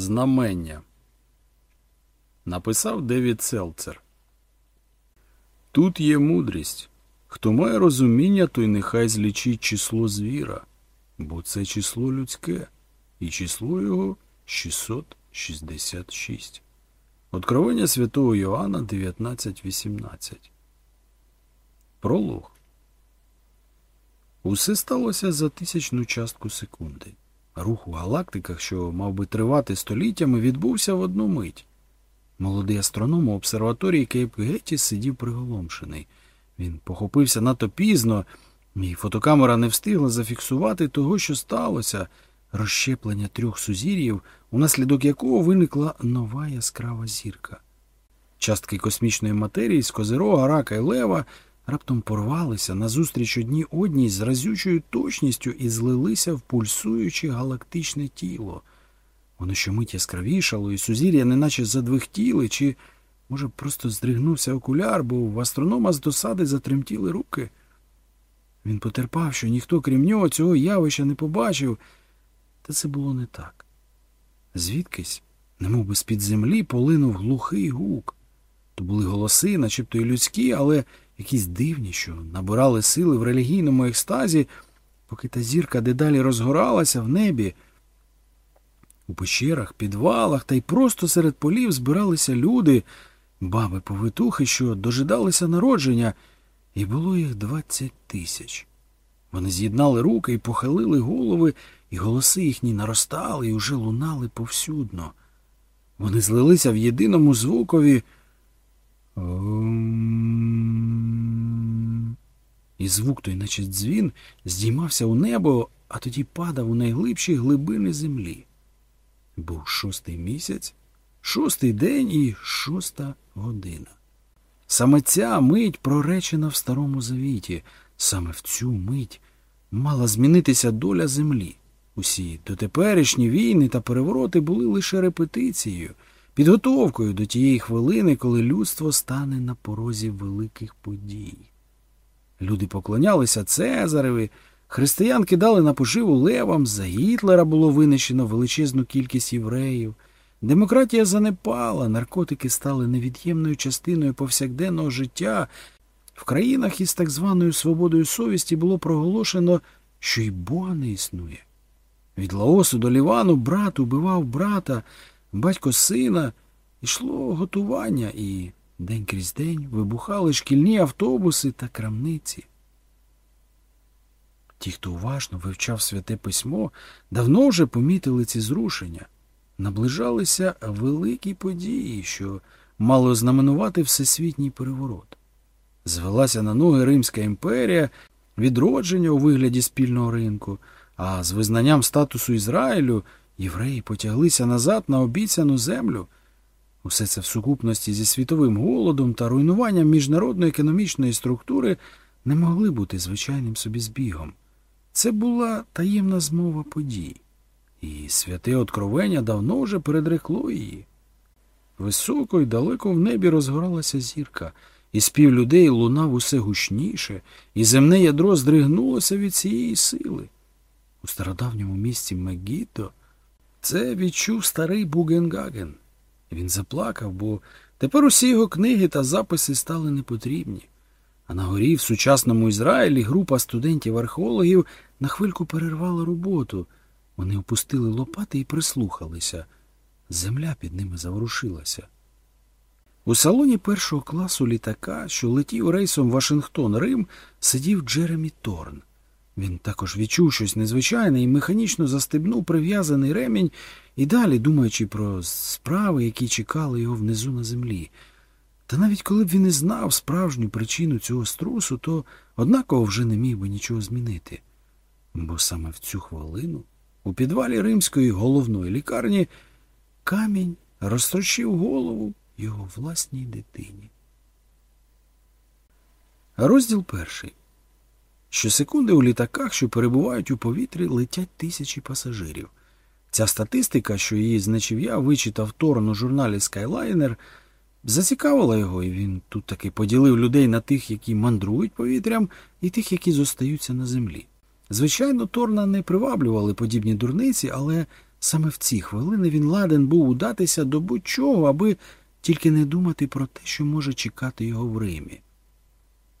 Знамення. Написав Девід Селцер. Тут є мудрість. Хто має розуміння, той нехай злічить число звіра, бо це число людське, і число його 666. Откровення святого Йоанна 19.18. Пролог. Усе сталося за тисячну частку секунди. Рух у галактиках, що мав би тривати століттями, відбувся в одну мить. Молодий астроном у обсерваторії Кейп Гетті сидів приголомшений. Він похопився надто пізно, і фотокамера не встигла зафіксувати того, що сталося розщеплення трьох сузір'їв, унаслідок якого виникла нова яскрава зірка. Частки космічної матерії з Козирога, Рака і Лева раптом порвалися назустріч одній одній з разючою точністю і злилися в пульсуюче галактичне тіло. Воно щомить яскравішало, і сузір'я неначе задвихтіли, чи, може, просто здригнувся окуляр, бо в астронома з досади затремтіли руки. Він потерпав, що ніхто, крім нього, цього явища не побачив, та це було не так. Звідкись, немов би з-під землі, полинув глухий гук. То були голоси, начебто й людські, але якісь дивні, що набирали сили в релігійному екстазі, поки та зірка дедалі розгоралася в небі. У пещерах, підвалах та й просто серед полів збиралися люди, баби повитухи, що дожидалися народження, і було їх двадцять тисяч. Вони з'єднали руки і похилили голови, і голоси їхні наростали і уже лунали повсюдно. Вони злилися в єдиному звукові. І звук той, наче дзвін, здіймався у небо, а тоді падав у найглибші глибини землі. Був шостий місяць, шостий день і шоста година. Саме ця мить проречена в Старому Завіті, саме в цю мить мала змінитися доля землі. Усі дотеперішні війни та перевороти були лише репетицією, підготовкою до тієї хвилини, коли людство стане на порозі великих подій. Люди поклонялися Цезареві, християн кидали на поживу левам, за Гітлера було винищено величезну кількість євреїв. Демократія занепала, наркотики стали невід'ємною частиною повсякденного життя. В країнах із так званою свободою совісті було проголошено, що й Бога не існує. Від Лаосу до Лівану брат убивав брата, батько сина, йшло готування, і день крізь день вибухали шкільні автобуси та крамниці. Ті, хто уважно вивчав святе письмо, давно вже помітили ці зрушення. Наближалися великі події, що мали ознаменувати всесвітній переворот. Звелася на ноги Римська імперія, відродження у вигляді спільного ринку, а з визнанням статусу Ізраїлю євреї потяглися назад на обіцяну землю. Усе це в сукупності зі світовим голодом та руйнуванням міжнародної економічної структури не могли бути звичайним собі збігом. Це була таємна змова подій, і святе откровення давно вже передрекло її. Високо й далеко в небі розгоралася зірка, і спів людей лунав усе гучніше, і земне ядро здригнулося від цієї сили. У стародавньому місті Мегідо це відчув старий Бугенгаген. Він заплакав, бо тепер усі його книги та записи стали непотрібні. А на горі в сучасному Ізраїлі група студентів-археологів на хвильку перервала роботу. Вони опустили лопати і прислухалися. Земля під ними заворушилася. У салоні першого класу літака, що летів рейсом Вашингтон Рим, сидів Джеремі Торн. Він також відчув щось незвичайне і механічно застебнув прив'язаний ремінь і далі, думаючи про справи, які чекали його внизу на землі. Та навіть коли б він і знав справжню причину цього струсу, то однаково вже не міг би нічого змінити. Бо саме в цю хвилину у підвалі римської головної лікарні камінь розтрощив голову його власній дитині. Розділ перший. Щосекунди у літаках, що перебувають у повітрі, летять тисячі пасажирів. Ця статистика, що її значив я, вичитав Торн у журналі Skyliner, зацікавила його, і він тут таки поділив людей на тих, які мандрують повітрям, і тих, які зостаються на землі. Звичайно, Торна не приваблювали подібні дурниці, але Саме в ці хвилини він ладен був удатися до будь-чого, аби тільки не думати про те, що може чекати його в Римі.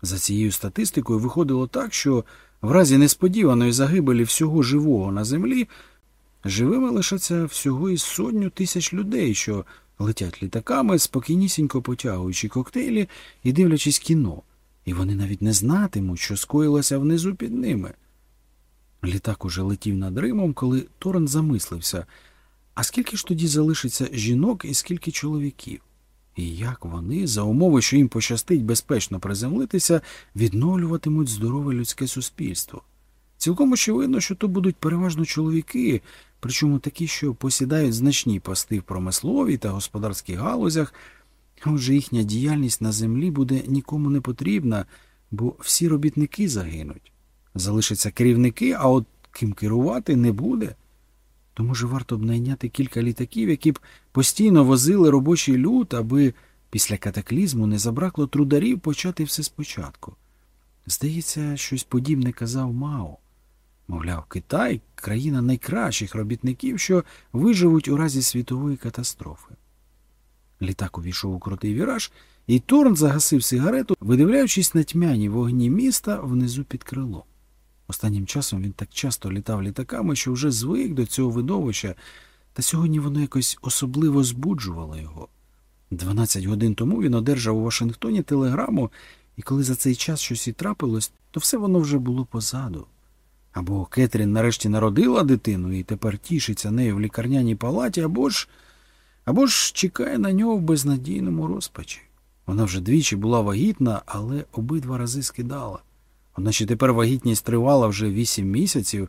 За цією статистикою виходило так, що в разі несподіваної загибелі всього живого на землі живими лишаться всього із сотню тисяч людей, що летять літаками, спокійнісінько потягуючи коктейлі і дивлячись кіно, і вони навіть не знатимуть, що скоїлося внизу під ними. Літак уже летів над Римом, коли Торн замислився, а скільки ж тоді залишиться жінок і скільки чоловіків? І як вони, за умови, що їм пощастить безпечно приземлитися, відновлюватимуть здорове людське суспільство? Цілком очевидно, що то будуть переважно чоловіки, причому такі, що посідають значні пости в промисловій та господарських галузях, отже їхня діяльність на землі буде нікому не потрібна, бо всі робітники загинуть. Залишаться керівники, а от ким керувати не буде. То, може, варто б найняти кілька літаків, які б постійно возили робочий люд, аби після катаклізму не забракло трударів почати все спочатку. Здається, щось подібне казав Мао. Мовляв, Китай країна найкращих робітників, що виживуть у разі світової катастрофи. Літак увійшов у крутий віраж, і Торн загасив сигарету, видивляючись на тьмяні вогні міста внизу під крилом. Останнім часом він так часто літав літаками, що вже звик до цього видовища, та сьогодні воно якось особливо збуджувало його. Дванадцять годин тому він одержав у Вашингтоні телеграму, і коли за цей час щось і трапилось, то все воно вже було позаду. Або Кетрін нарешті народила дитину і тепер тішиться нею в лікарняній палаті, або ж або ж чекає на нього в безнадійному розпачі. Вона вже двічі була вагітна, але обидва рази скидала. Одначе тепер вагітність тривала вже вісім місяців,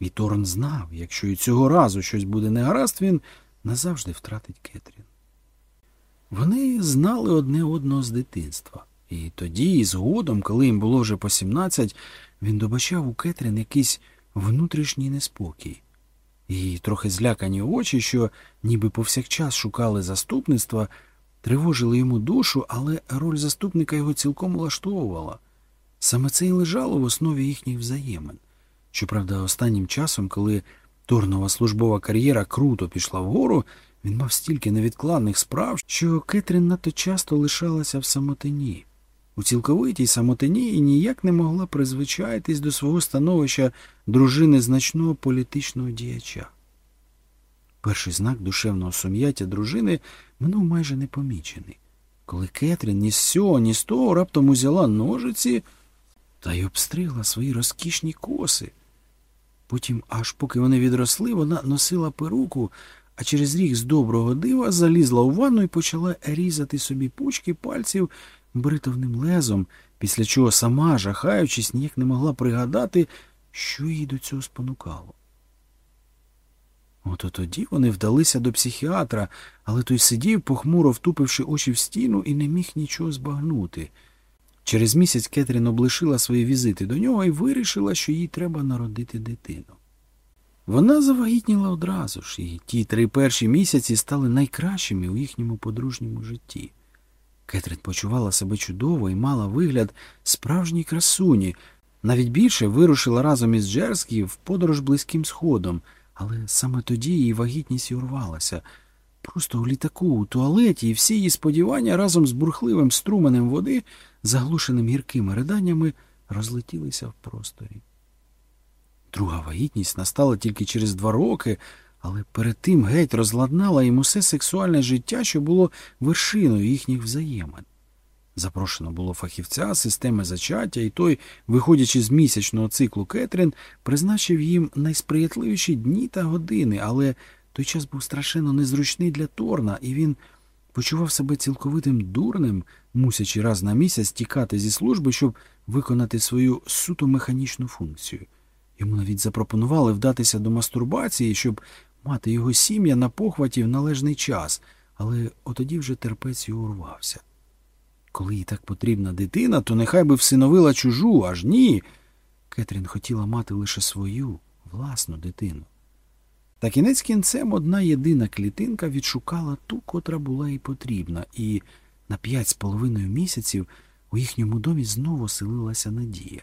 і Торн знав, якщо і цього разу щось буде негаразд, він назавжди втратить Кетрін. Вони знали одне одного з дитинства, і тоді, і згодом, коли їм було вже по сімнадцять, він добачав у Кетрін якийсь внутрішній неспокій. Її трохи злякані очі, що ніби повсякчас шукали заступництва, тривожили йому душу, але роль заступника його цілком влаштовувала. Саме це й лежало в основі їхніх взаємин. Щоправда, останнім часом, коли Торнова службова кар'єра круто пішла вгору, він мав стільки невідкладних справ, що Кетрін надто часто лишалася в самотині. У цілковитій самотині і ніяк не могла призвичаїтись до свого становища дружини значного політичного діяча. Перший знак душевного сум'яття дружини минув майже непомічений. Коли Кетрін ні з сього, ні з того раптом узяла ножиці та й обстригла свої розкішні коси. Потім, аж поки вони відросли, вона носила перуку, а через рік з доброго дива залізла у ванну і почала різати собі пучки пальців бритовним лезом, після чого сама, жахаючись, ніяк не могла пригадати, що її до цього спонукало. Ото тоді вони вдалися до психіатра, але той сидів, похмуро втупивши очі в стіну, і не міг нічого збагнути. Через місяць Кетрін облишила свої візити до нього і вирішила, що їй треба народити дитину. Вона завагітніла одразу ж, і ті три перші місяці стали найкращими у їхньому подружньому житті. Кетрін почувала себе чудово і мала вигляд справжній красуні, навіть більше вирушила разом із Джерскі в подорож близьким сходом, але саме тоді її вагітність і урвалася. Просто у літаку, у туалеті, і всі її сподівання разом з бурхливим струменем води, заглушеним гіркими риданнями, розлетілися в просторі. Друга вагітність настала тільки через два роки, але перед тим геть розладнала їм усе сексуальне життя, що було вершиною їхніх взаємин. Запрошено було фахівця системи зачаття, і той, виходячи з місячного циклу Кетрін, призначив їм найсприятливіші дні та години, але той час був страшенно незручний для Торна, і він почував себе цілковитим дурним, мусячи раз на місяць тікати зі служби, щоб виконати свою суто механічну функцію. Йому навіть запропонували вдатися до мастурбації, щоб мати його сім'я на похваті в належний час, але отоді вже терпець його урвався. Коли їй так потрібна дитина, то нехай би всиновила чужу, аж ні. Кетрін хотіла мати лише свою власну дитину. Та кінець кінцем одна єдина клітинка відшукала ту, котра була їй потрібна, і на п'ять з половиною місяців у їхньому домі знову селилася надія.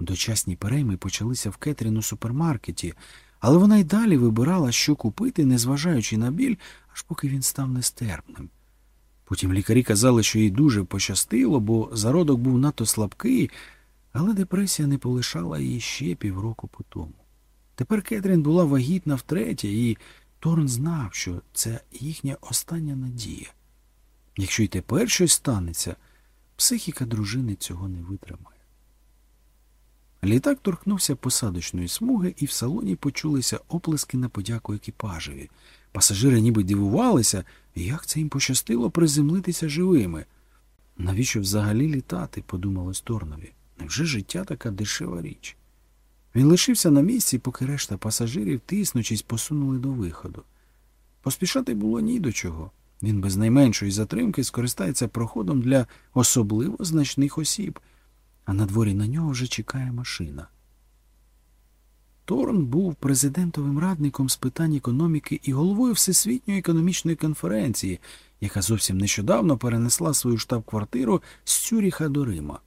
Дочасні перейми почалися в Кетрін у супермаркеті, але вона й далі вибирала, що купити, незважаючи на біль, аж поки він став нестерпним. Потім лікарі казали, що їй дуже пощастило, бо зародок був надто слабкий, але депресія не полишала її ще півроку по тому. Тепер Кетрін була вагітна втретє, і Торн знав, що це їхня остання надія. Якщо й тепер щось станеться, психіка дружини цього не витримає. Літак торкнувся посадочної смуги, і в салоні почулися оплески на подяку екіпажеві. Пасажири ніби дивувалися, як це їм пощастило приземлитися живими. Навіщо взагалі літати, подумалось Торнові. Невже життя така дешева річ? Він лишився на місці, поки решта пасажирів, тиснучись, посунули до виходу. Поспішати було ні до чого. Він без найменшої затримки скористається проходом для особливо значних осіб, а на дворі на нього вже чекає машина. Торн був президентовим радником з питань економіки і головою Всесвітньої економічної конференції, яка зовсім нещодавно перенесла свою штаб-квартиру з Цюріха до Рима.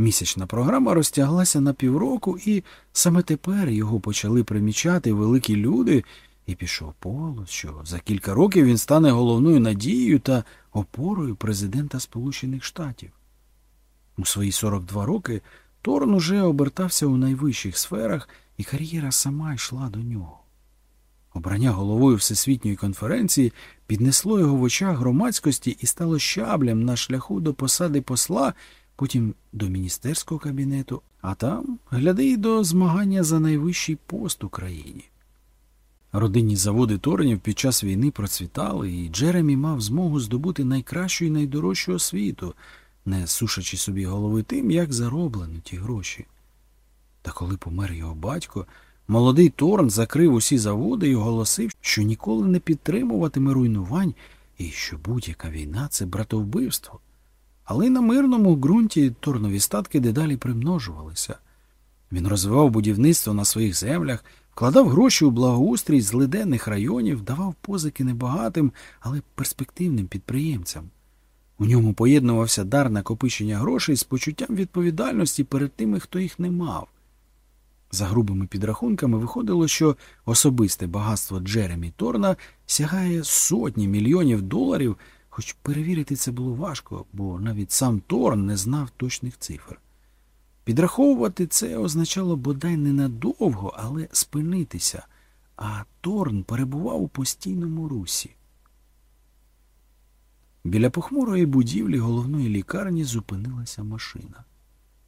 Місячна програма розтяглася на півроку, і саме тепер його почали примічати великі люди, і пішов полос, що за кілька років він стане головною надією та опорою президента Сполучених Штатів. У свої 42 роки Торн уже обертався у найвищих сферах, і кар'єра сама йшла до нього. Обрання головою Всесвітньої конференції піднесло його в очах громадськості і стало щаблем на шляху до посади посла, потім до міністерського кабінету, а там гляди й до змагання за найвищий пост у країні. Родинні заводи Торнів під час війни процвітали, і Джеремі мав змогу здобути найкращу і найдорожчу освіту, не сушачи собі голови тим, як зароблено ті гроші. Та коли помер його батько, молодий Торн закрив усі заводи і оголосив, що ніколи не підтримуватиме руйнувань і що будь-яка війна це братовбивство. Але й на мирному ґрунті Торнові статки дедалі примножувалися. Він розвивав будівництво на своїх землях, вкладав гроші у благоустрій з лиденних районів, давав позики небагатим, але перспективним підприємцям. У ньому поєднувався дар накопичення грошей з почуттям відповідальності перед тими, хто їх не мав. За грубими підрахунками виходило, що особисте багатство Джеремі Торна сягає сотні мільйонів доларів, хоч перевірити це було важко, бо навіть сам Торн не знав точних цифр. Підраховувати це означало бодай ненадовго, але спинитися, а Торн перебував у постійному русі. Біля похмурої будівлі головної лікарні зупинилася машина.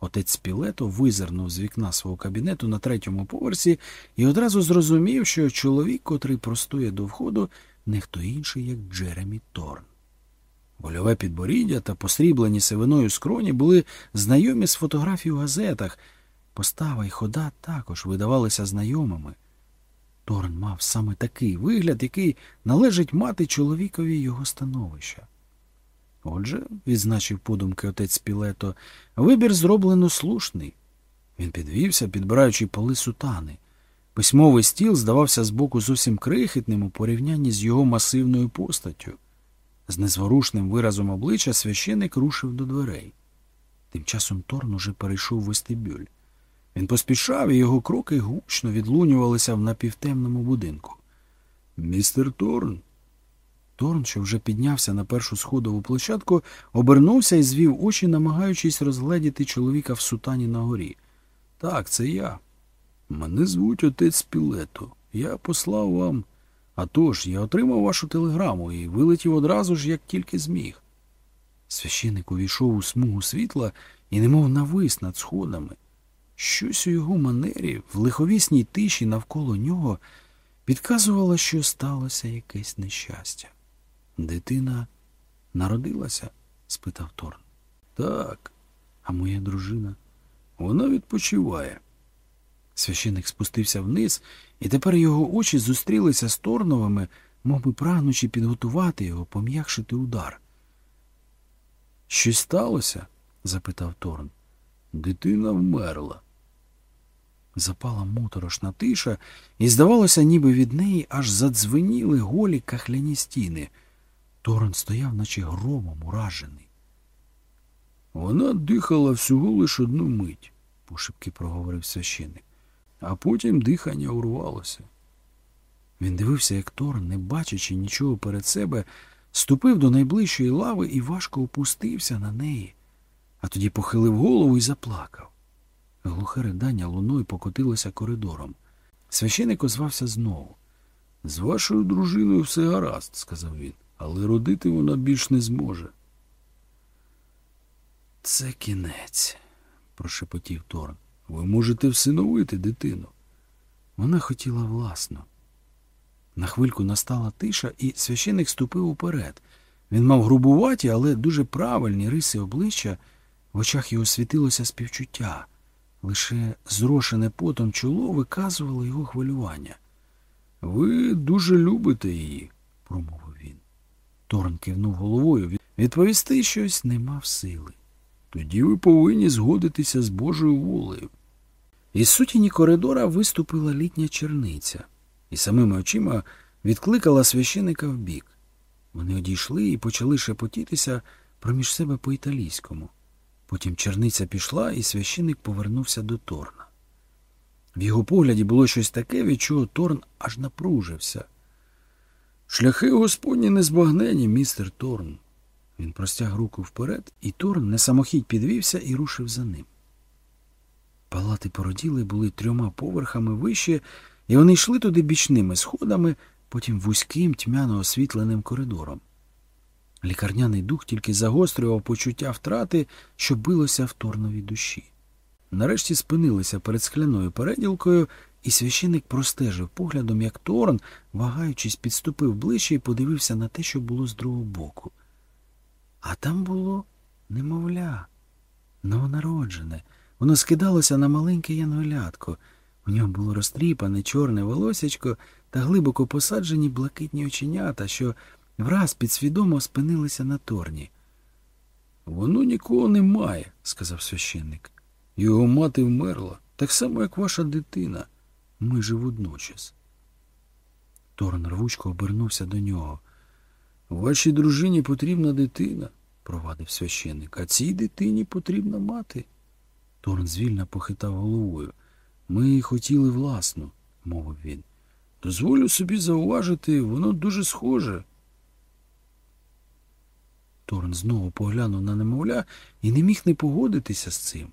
Отець Пілето визирнув з вікна свого кабінету на третьому поверсі і одразу зрозумів, що чоловік, котрий простує до входу, не хто інший, як Джеремі Торн. Больове підборіддя та посріблені сивиною скроні були знайомі з фотографій у газетах. Постава й хода також видавалися знайомими. Торн мав саме такий вигляд, який належить мати чоловікові його становища. Отже, відзначив подумки отець Пілето, вибір зроблено слушний. Він підвівся, підбираючи поли сутани. Письмовий стіл здавався збоку зовсім крихітним у порівнянні з його масивною постаттю. З незворушним виразом обличчя священик рушив до дверей. Тим часом Торн уже перейшов вестибюль. Він поспішав, і його кроки гучно відлунювалися в напівтемному будинку. Містер Торн. Торн, що вже піднявся на першу сходову площадку, обернувся і звів очі, намагаючись розгледіти чоловіка в сутані на горі. Так, це я. Мене звуть отець Пілето. Я послав вам. А тож, я отримав вашу телеграму і вилетів одразу ж, як тільки зміг. Священик увійшов у смугу світла і немов навис над сходами. Щось у його манері, в лиховісній тиші навколо нього, підказувало, що сталося якесь нещастя. Дитина народилася? спитав Торн. Так, а моя дружина. Вона відпочиває. Священик спустився вниз, і тепер його очі зустрілися з Торновими, мов би прагнучи підготувати його, пом'якшити удар. Щось сталося? запитав Торн. Дитина вмерла. Запала моторошна тиша, і, здавалося, ніби від неї аж задзвеніли голі кахляні стіни. Торн стояв, наче громом уражений. Вона дихала всього лиш одну мить, пошепки проговорив священик. А потім дихання урвалося. Він дивився, як Торн, не бачачи нічого перед себе, ступив до найближчої лави і важко опустився на неї, а тоді похилив голову і заплакав. Глухе ридання луною покотилося коридором. Священик озвався знову. З вашою дружиною все гаразд, сказав він, але родити вона більш не зможе. Це кінець, прошепотів Торн. Ви можете всиновити дитину. Вона хотіла власно. На хвильку настала тиша, і священик ступив уперед. Він мав грубуваті, але дуже правильні риси обличчя, в очах його світилося співчуття. Лише зрошене потом чоло виказувало його хвилювання. Ви дуже любите її, промовив він. Торн кивнув головою. Відповісти щось не мав сили. Тоді ви повинні згодитися з Божою волею. Із сутіні коридора виступила літня черниця і самими очима відкликала священика вбік. Вони одійшли і почали шепотітися проміж себе по-італійському. Потім черниця пішла, і священик повернувся до Торна. В його погляді було щось таке, від чого Торн аж напружився. Шляхи господні незбагнені, містер Торн. Він простяг руку вперед, і Торн на самохідь підвівся і рушив за ним. Палати породіли були трьома поверхами вище, і вони йшли туди бічними сходами, потім вузьким тьмяно освітленим коридором. Лікарняний дух тільки загострював почуття втрати, що билося в Торновій душі. Нарешті спинилися перед скляною переділкою, і священик простежив поглядом, як Торн, вагаючись, підступив ближче і подивився на те, що було з другого боку. А там було немовля, новонароджене. Воно скидалося на маленьке янголятко. У нього було розтріпане чорне волосячко та глибоко посаджені блакитні оченята, що враз підсвідомо спинилися на торні. Воно нікого не має, сказав священник. Його мати вмерла, так само, як ваша дитина. Ми же водночас. Торн рвучко обернувся до нього. Вашій дружині потрібна дитина, провадив священник, а цій дитині потрібна мати. Торн звільно похитав головою. Ми хотіли власну, мовив він. Дозволю собі зауважити, воно дуже схоже. Торн знову поглянув на немовля і не міг не погодитися з цим.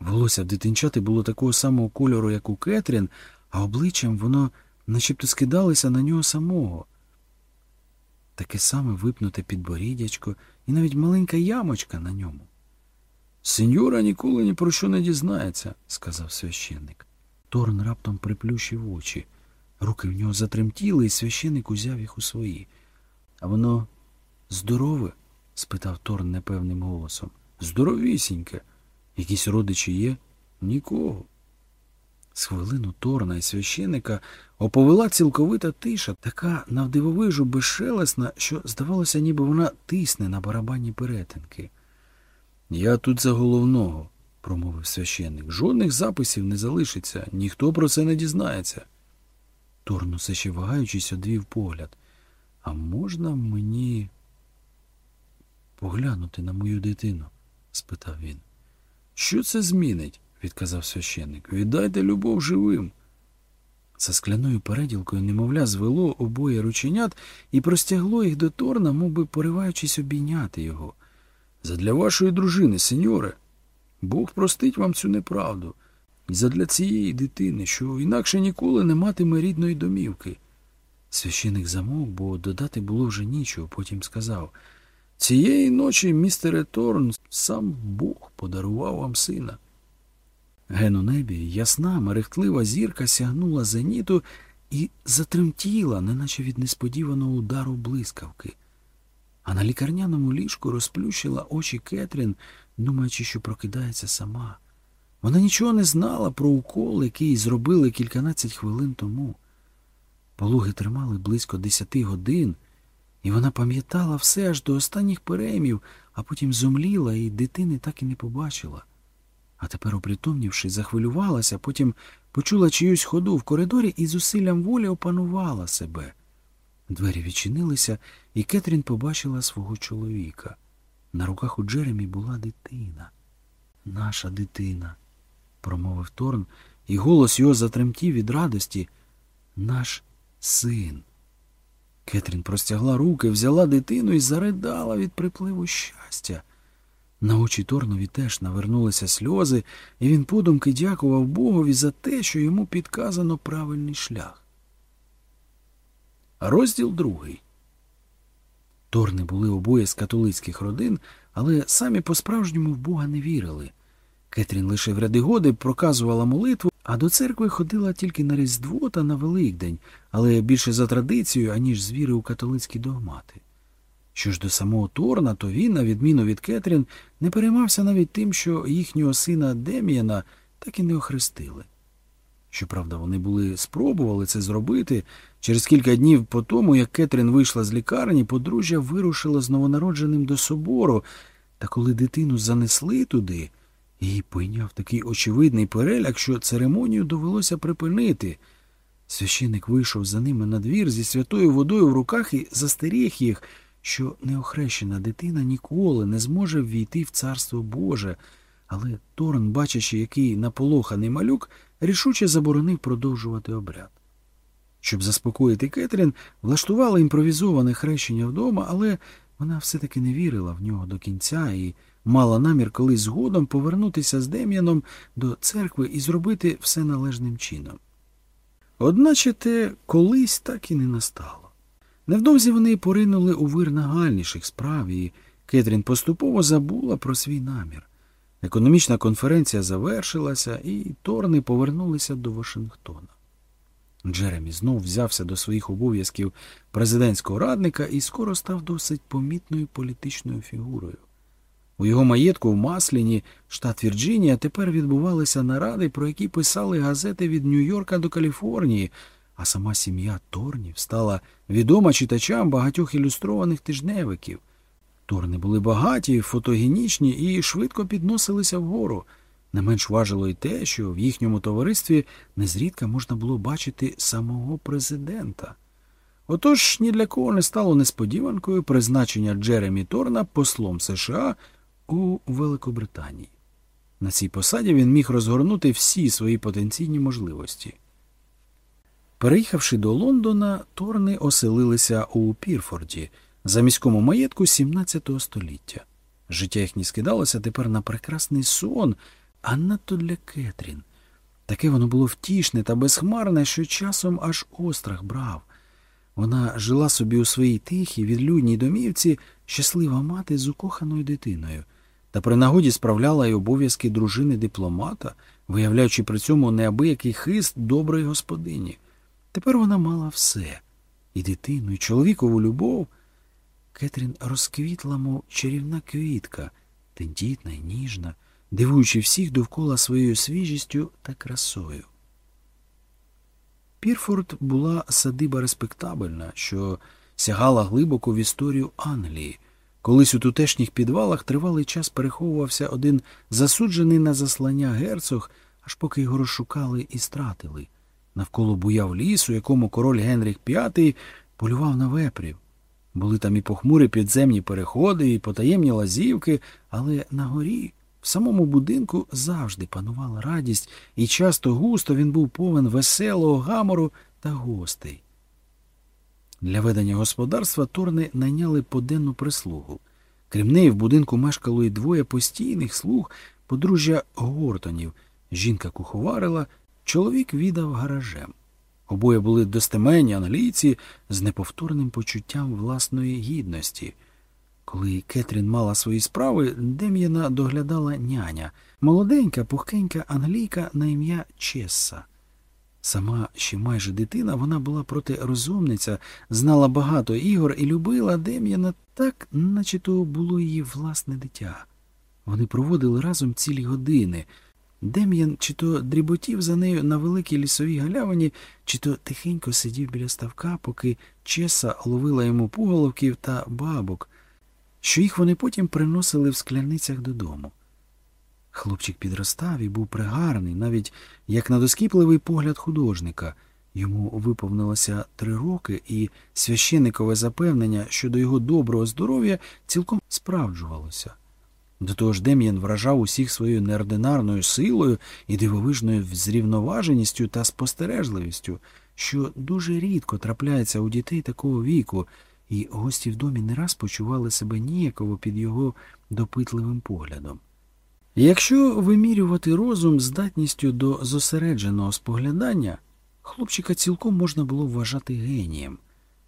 Волосся в дитинчати було такого самого кольору, як у Кетрін, а обличчям воно начебто скидалося на нього самого. Таке саме випнуте підборідячко і навіть маленька ямочка на ньому. Сеньора ніколи ні про що не дізнається, сказав священник. Торн раптом приплющив очі. Руки в нього затремтіли, і священник узяв їх у свої. А воно здорове? спитав Торн непевним голосом. Здоровісіньке. Якісь родичі є? Нікого. З хвилину Торна і священика оповела цілковита тиша, така навдивовижу безшелесна, що, здавалося, ніби вона тисне на барабанні перетинки. Я тут за головного, промовив священник. Жодних записів не залишиться, ніхто про це не дізнається. Торн, усе ще вагаючись, одвів погляд. А можна мені поглянути на мою дитину? спитав він. Що це змінить? відказав священник. Віддайте любов живим. За скляною переділкою немовля звело обоє рученят і простягло їх до Торна, мов би пориваючись обійняти його. Задля вашої дружини, сеньоре, Бог простить вам цю неправду. І задля цієї дитини, що інакше ніколи не матиме рідної домівки. Священик замовк, бо додати було вже нічого, потім сказав Цієї ночі, містере Торн, сам Бог подарував вам сина. Ген у небі ясна, мерехтлива зірка сягнула зеніту і затремтіла, неначе від несподіваного удару блискавки. А на лікарняному ліжку розплющила очі Кетрін, думаючи, що прокидається сама. Вона нічого не знала про укол, який зробили кільканадцять хвилин тому. Пологи тримали близько десяти годин, і вона пам'ятала все аж до останніх переймів, а потім зумліла і дитини так і не побачила. А тепер, опритомнівши, захвилювалася, потім почула чиюсь ходу в коридорі і зусиллям волі опанувала себе. Двері відчинилися, і Кетрін побачила свого чоловіка. На руках у Джеремі була дитина. Наша дитина, промовив Торн, і голос його затремтів від радості. Наш син. Кетрін простягла руки, взяла дитину і заридала від припливу щастя. На очі Торнові теж навернулися сльози, і він подумки дякував Богові за те, що йому підказано правильний шлях. Розділ другий. Торни були обоє з католицьких родин, але самі по-справжньому в Бога не вірили. Кетрін лише в ряди годи проказувала молитву, а до церкви ходила тільки на Різдво та на Великдень, але більше за традицією, аніж з віри у католицькі догмати. Що ж до самого Торна, то він, на відміну від Кетрін, не переймався навіть тим, що їхнього сина Дем'яна так і не охрестили. Щоправда, вони були спробували це зробити. Через кілька днів по тому, як Кетрін вийшла з лікарні, подружжя вирушило з новонародженим до собору, та коли дитину занесли туди, її пойняв такий очевидний переляк, що церемонію довелося припинити. Священик вийшов за ними на двір зі святою водою в руках і застеріг їх, що неохрещена дитина ніколи не зможе ввійти в царство Боже. Але Торн, бачачи, який наполоханий малюк, рішуче заборонив продовжувати обряд. Щоб заспокоїти Кетрін, влаштувала імпровізоване хрещення вдома, але вона все-таки не вірила в нього до кінця і мала намір колись згодом повернутися з Дем'яном до церкви і зробити все належним чином. Одначе те колись так і не настало. Невдовзі вони поринули у вир нагальніших справ, і Кетрін поступово забула про свій намір. Економічна конференція завершилася, і Торни повернулися до Вашингтона. Джеремі знов взявся до своїх обов'язків президентського радника і скоро став досить помітною політичною фігурою. У його маєтку в Масліні, штат Вірджинія, тепер відбувалися наради, про які писали газети від Нью-Йорка до Каліфорнії, а сама сім'я Торнів стала відома читачам багатьох ілюстрованих тижневиків. Торни були багаті, фотогенічні і швидко підносилися вгору. Не менш важило й те, що в їхньому товаристві незрідка можна було бачити самого президента. Отож ні для кого не стало несподіванкою призначення Джеремі Торна послом США у Великобританії. На цій посаді він міг розгорнути всі свої потенційні можливості. Переїхавши до Лондона, Торни оселилися у Пірфорді, за міському маєтку XVII століття. Життя їхнє скидалося тепер на прекрасний сон, а надто для Кетрін. Таке воно було втішне та безхмарне, що часом аж острах брав. Вона жила собі у своїй тихій, відлюдній домівці, щаслива мати з укоханою дитиною, та при нагоді справляла й обов'язки дружини дипломата, виявляючи при цьому неабиякий хист доброї господині. Тепер вона мала все і дитину, і чоловікову любов. Кетрін розквітла, мов чарівна квітка, тендітна й ніжна, дивуючи всіх довкола своєю свіжістю та красою. Пірфорд була садиба респектабельна, що сягала глибоко в історію Англії. Колись у тутешніх підвалах тривалий час переховувався один засуджений на заслання герцог, аж поки його розшукали і стратили. Навколо буяв ліс, у якому король Генріх V полював на вепрів. Були там і похмурі підземні переходи, і потаємні лазівки, але на горі, в самому будинку, завжди панувала радість, і часто густо він був повен веселого гамору та гостей. Для ведення господарства Торни найняли поденну прислугу. Крім неї, в будинку мешкало й двоє постійних слуг подружжя Гортонів. Жінка куховарила, чоловік віддав гаражем. Обоє були достеменні англійці з неповторним почуттям власної гідності. Коли Кетрін мала свої справи, Дем'яна доглядала няня, молоденька, пухкенька англійка на ім'я Чесса. Сама ще майже дитина, вона була проти розумниця, знала багато ігор і любила Дем'яна так, наче то було її власне дитя. Вони проводили разом цілі години. Дем'ян чи то дріботів за нею на великій лісовій галявині, чи то тихенько сидів біля ставка, поки чеса ловила йому пуголовків та бабок, що їх вони потім приносили в скляницях додому. Хлопчик підростав і був пригарний, навіть як на доскіпливий погляд художника. Йому виповнилося три роки, і священникове запевнення щодо його доброго здоров'я цілком справджувалося. До того ж, Дем'ян вражав усіх своєю неординарною силою і дивовижною зрівноваженістю та спостережливістю, що дуже рідко трапляється у дітей такого віку, і гості в домі не раз почували себе ніяково під його допитливим поглядом. Якщо вимірювати розум здатністю до зосередженого споглядання, хлопчика цілком можна було вважати генієм.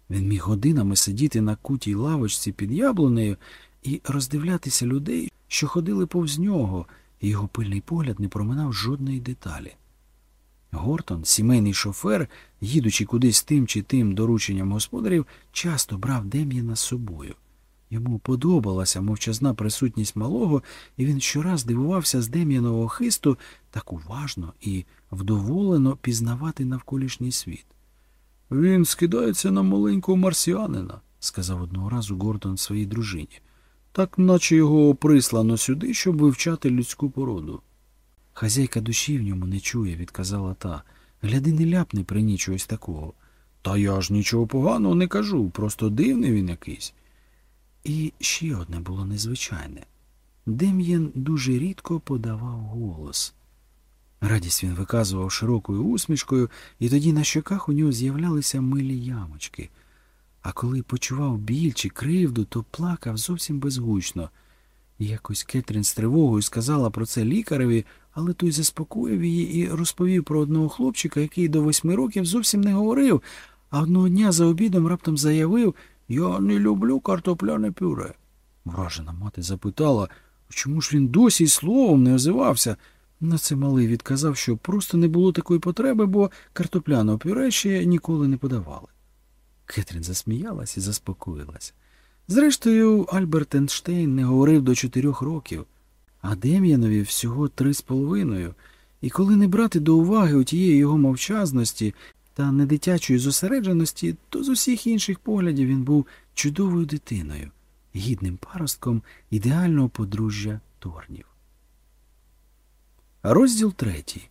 Він міг годинами сидіти на кутій лавочці під яблунею і роздивлятися людей, що ходили повз нього, і його пильний погляд не проминав жодної деталі. Гортон, сімейний шофер, їдучи кудись тим чи тим дорученням господарів, часто брав Дем'яна з собою. Йому подобалася мовчазна присутність малого, і він щораз дивувався з Дем'янового хисту так уважно і вдоволено пізнавати навколишній світ. Він скидається на маленького марсіанина, сказав одного разу Гордон своїй дружині, так наче його прислано сюди, щоб вивчати людську породу. Хазяйка душі в ньому не чує, відказала та. Гляди, не ляпни при ні чогось такого. Та я ж нічого поганого не кажу, просто дивний він якийсь. І ще одне було незвичайне. Дем'ян дуже рідко подавав голос. Радість він виказував широкою усмішкою, і тоді на щоках у нього з'являлися милі ямочки. А коли почував біль чи кривду, то плакав зовсім безгучно. Якось Кетрін з тривогою сказала про це лікареві, але той заспокоїв її і розповів про одного хлопчика, який до восьми років зовсім не говорив, а одного дня за обідом раптом заявив Я не люблю картопляне пюре. Вражена мати запитала, чому ж він досі й словом не озивався. На це малий відказав, що просто не було такої потреби, бо картопляного пюре ще ніколи не подавали. Кетрін засміялась і заспокоїлась. Зрештою, Альберт Енштейн не говорив до чотирьох років, а Дем'янові всього три з половиною, і коли не брати до уваги тієї його мовчазності та недитячої зосередженості, то з усіх інших поглядів він був чудовою дитиною, гідним паростком ідеального подружжя Торнів. Розділ третій.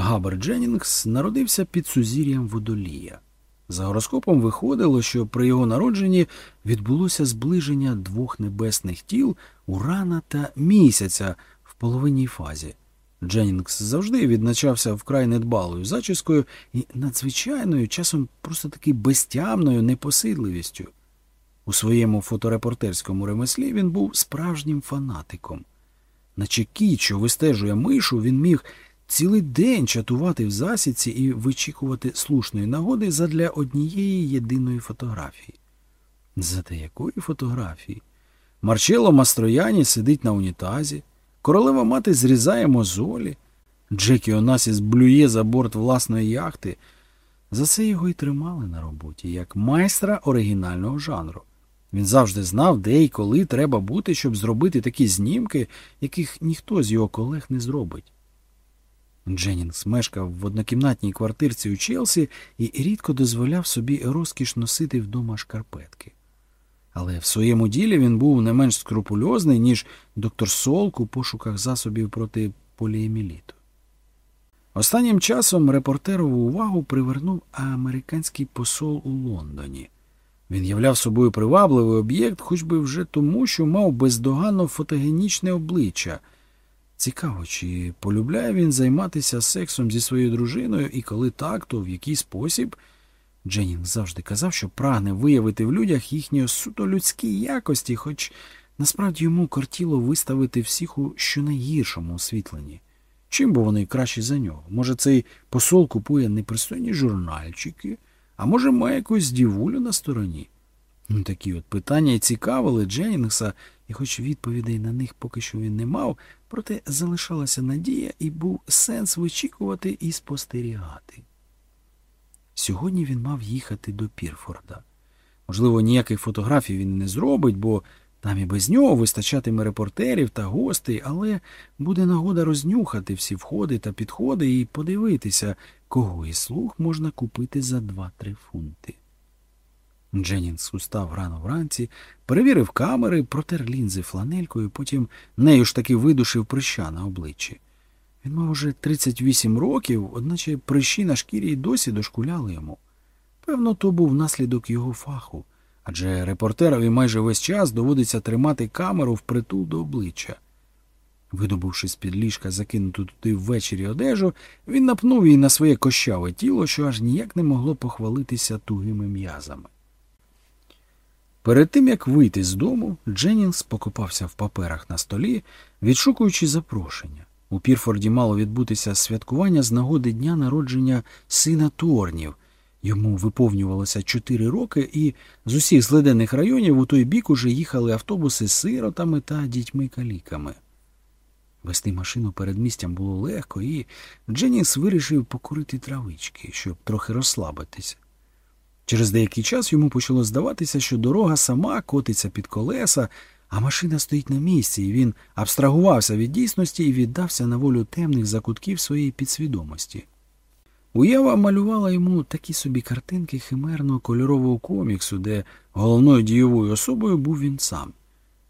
Габер Дженнінгс народився під сузір'ям водолія. За гороскопом виходило, що при його народженні відбулося зближення двох небесних тіл Урана та місяця в половинній фазі. Дженнінгс завжди відзначався вкрай недбалою зачіскою і надзвичайною, часом просто таки безтямною непосидливістю. У своєму фоторепортерському ремеслі він був справжнім фанатиком. Наче кіт, що вистежує мишу, він міг цілий день чатувати в засідці і вичікувати слушної нагоди задля однієї єдиної фотографії. Зате якої фотографії? Марчело Мастрояні сидить на унітазі, королева мати зрізає мозолі, Джекі Онасіс блює за борт власної яхти. За це його й тримали на роботі, як майстра оригінального жанру. Він завжди знав, де і коли треба бути, щоб зробити такі знімки, яких ніхто з його колег не зробить. Дженнінгс мешкав в однокімнатній квартирці у Челсі і рідко дозволяв собі розкіш носити вдома шкарпетки. Але в своєму ділі він був не менш скрупульозний, ніж доктор Солк у пошуках засобів проти поліеміліту. Останнім часом репортерову увагу привернув американський посол у Лондоні. Він являв собою привабливий об'єкт, хоч би вже тому, що мав бездоганно фотогенічне обличчя. Цікаво, чи полюбляє він займатися сексом зі своєю дружиною, і коли так, то в який спосіб. Дженнінг завжди казав, що прагне виявити в людях їхні суто людські якості, хоч насправді йому кортіло виставити всіх у щонайгіршому освітленні. Чим бо вони кращі за нього? Може, цей посол купує непристойні журнальчики, а може, має якусь дівулю на стороні? Ну, такі от питання цікавили Дженнінгса, і хоч відповідей на них поки що він не мав, проте залишалася надія і був сенс вичікувати і спостерігати. Сьогодні він мав їхати до Пірфорда. Можливо, ніяких фотографій він не зробить, бо там і без нього вистачатиме репортерів та гостей, але буде нагода рознюхати всі входи та підходи і подивитися, кого із слуг можна купити за 2-3 фунти. Дженнінс устав рано вранці, перевірив камери, протер лінзи фланелькою, потім нею ж таки видушив прища на обличчі. Він мав уже 38 років, одначе прищі на шкірі й досі дошкуляли йому. Певно, то був наслідок його фаху, адже репортерові майже весь час доводиться тримати камеру впритул до обличчя. Видобувши з під ліжка закинуту туди ввечері одежу, він напнув її на своє кощаве тіло, що аж ніяк не могло похвалитися тугими м'язами. Перед тим як вийти з дому, Дженнінгс покопався в паперах на столі, відшукуючи запрошення. У Пірфорді мало відбутися святкування з нагоди дня народження сина Торнів. Йому виповнювалося чотири роки, і з усіх зледених районів у той бік уже їхали автобуси з сиротами та дітьми-каліками. Вести машину перед містям було легко, і Дженніс вирішив покурити травички, щоб трохи розслабитися. Через деякий час йому почало здаватися, що дорога сама котиться під колеса, а машина стоїть на місці, і він абстрагувався від дійсності і віддався на волю темних закутків своєї підсвідомості. Уява малювала йому такі собі картинки химерного кольорового коміксу, де головною дієвою особою був він сам.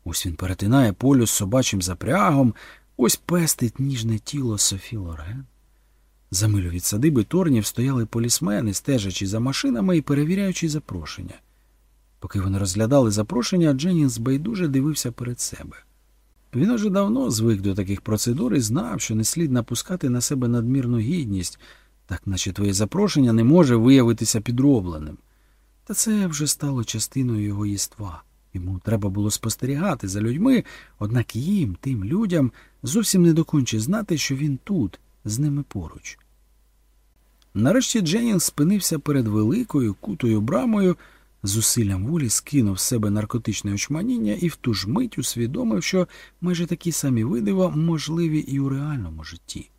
Ось він перетинає полю з собачим запрягом, ось пестить ніжне тіло Софі Лорен. За милю від садиби Торнів стояли полісмени, стежачи за машинами і перевіряючи запрошення. Поки вони розглядали запрошення, Дженнінс байдуже дивився перед себе. Він уже давно звик до таких процедур і знав, що не слід напускати на себе надмірну гідність, так наче твоє запрошення не може виявитися підробленим. Та це вже стало частиною його єства. Йому треба було спостерігати за людьми, однак їм, тим людям, зовсім не доконче знати, що він тут, з ними поруч. Нарешті Дженнінг спинився перед великою кутою брамою, з усиллям волі скинув з себе наркотичне очманіння і в ту ж мить усвідомив, що майже такі самі видива можливі і у реальному житті.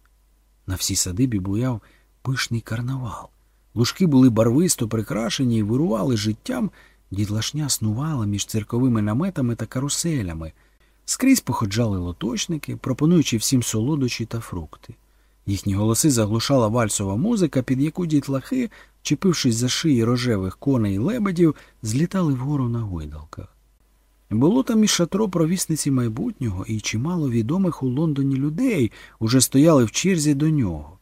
На всій садибі буяв пишний карнавал. Лужки були барвисто прикрашені і вирували життям, дітлашня снувала між цирковими наметами та каруселями. Скрізь походжали лоточники, пропонуючи всім солодощі та фрукти. Їхні голоси заглушала вальсова музика, під яку дітлахи, чепившись за шиї рожевих коней і лебедів, злітали вгору на гойдалках. Було там і шатро провісниці майбутнього, і чимало відомих у Лондоні людей уже стояли в черзі до нього.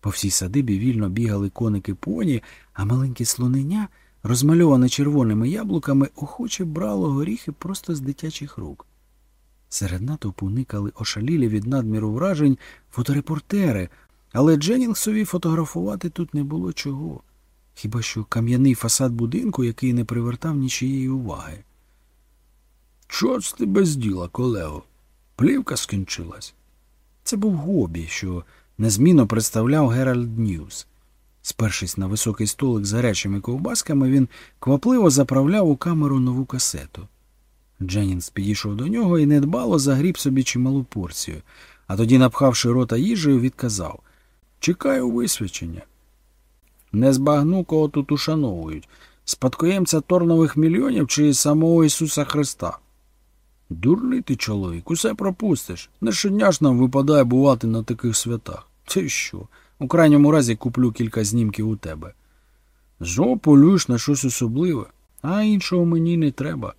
По всій садибі вільно бігали коники поні, а маленьке слонення, розмальоване червоними яблуками, охоче брало горіхи просто з дитячих рук. Серед натовпу никали ошалілі від надміру вражень фоторепортери, але Дженнінгсові фотографувати тут не було чого. Хіба що кам'яний фасад будинку, який не привертав нічиєї уваги. Щось ти без діла, колего? Плівка скінчилась. Це був Гобі, що незмінно представляв Геральд Ньюз. Спершись на високий столик з гарячими ковбасками, він квапливо заправляв у камеру нову касету. Дженнінс підійшов до нього і недбало загріб собі чималу порцію, а тоді, напхавши рота їжею, відказав Чекаю висвячення. Не збагну, кого тут ушановують спадкоємця торнових мільйонів чи самого Ісуса Христа. Дурний ти чоловік, усе пропустиш. Не щодня ж нам випадає бувати на таких святах. Ти що? У крайньому разі куплю кілька знімків у тебе. Зо полюєш на щось особливе, а іншого мені не треба.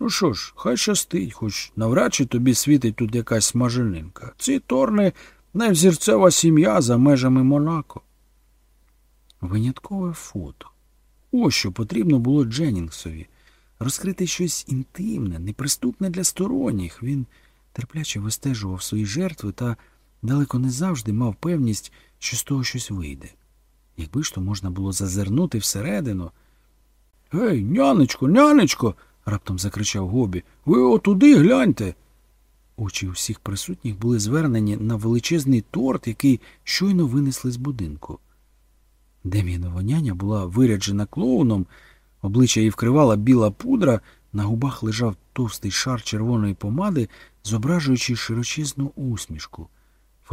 Ну що ж, хай щастить, хоч навряд чи тобі світить тут якась смаженинка. Ці торни невзірцева сім'я за межами Монако. Виняткове фото. Ось що потрібно було Дженнінгсові. Розкрити щось інтимне, неприступне для сторонніх. Він терпляче вистежував свої жертви та далеко не завжди мав певність, що з того щось вийде. Якби ж то можна було зазирнути всередину. Гей, нянечко, нянечко раптом закричав Гобі. Ви отуди гляньте. Очі усіх присутніх були звернені на величезний торт, який щойно винесли з будинку. Дем'янова няня була виряджена клоуном, обличчя її вкривала біла пудра, на губах лежав товстий шар червоної помади, зображуючи широчезну усмішку.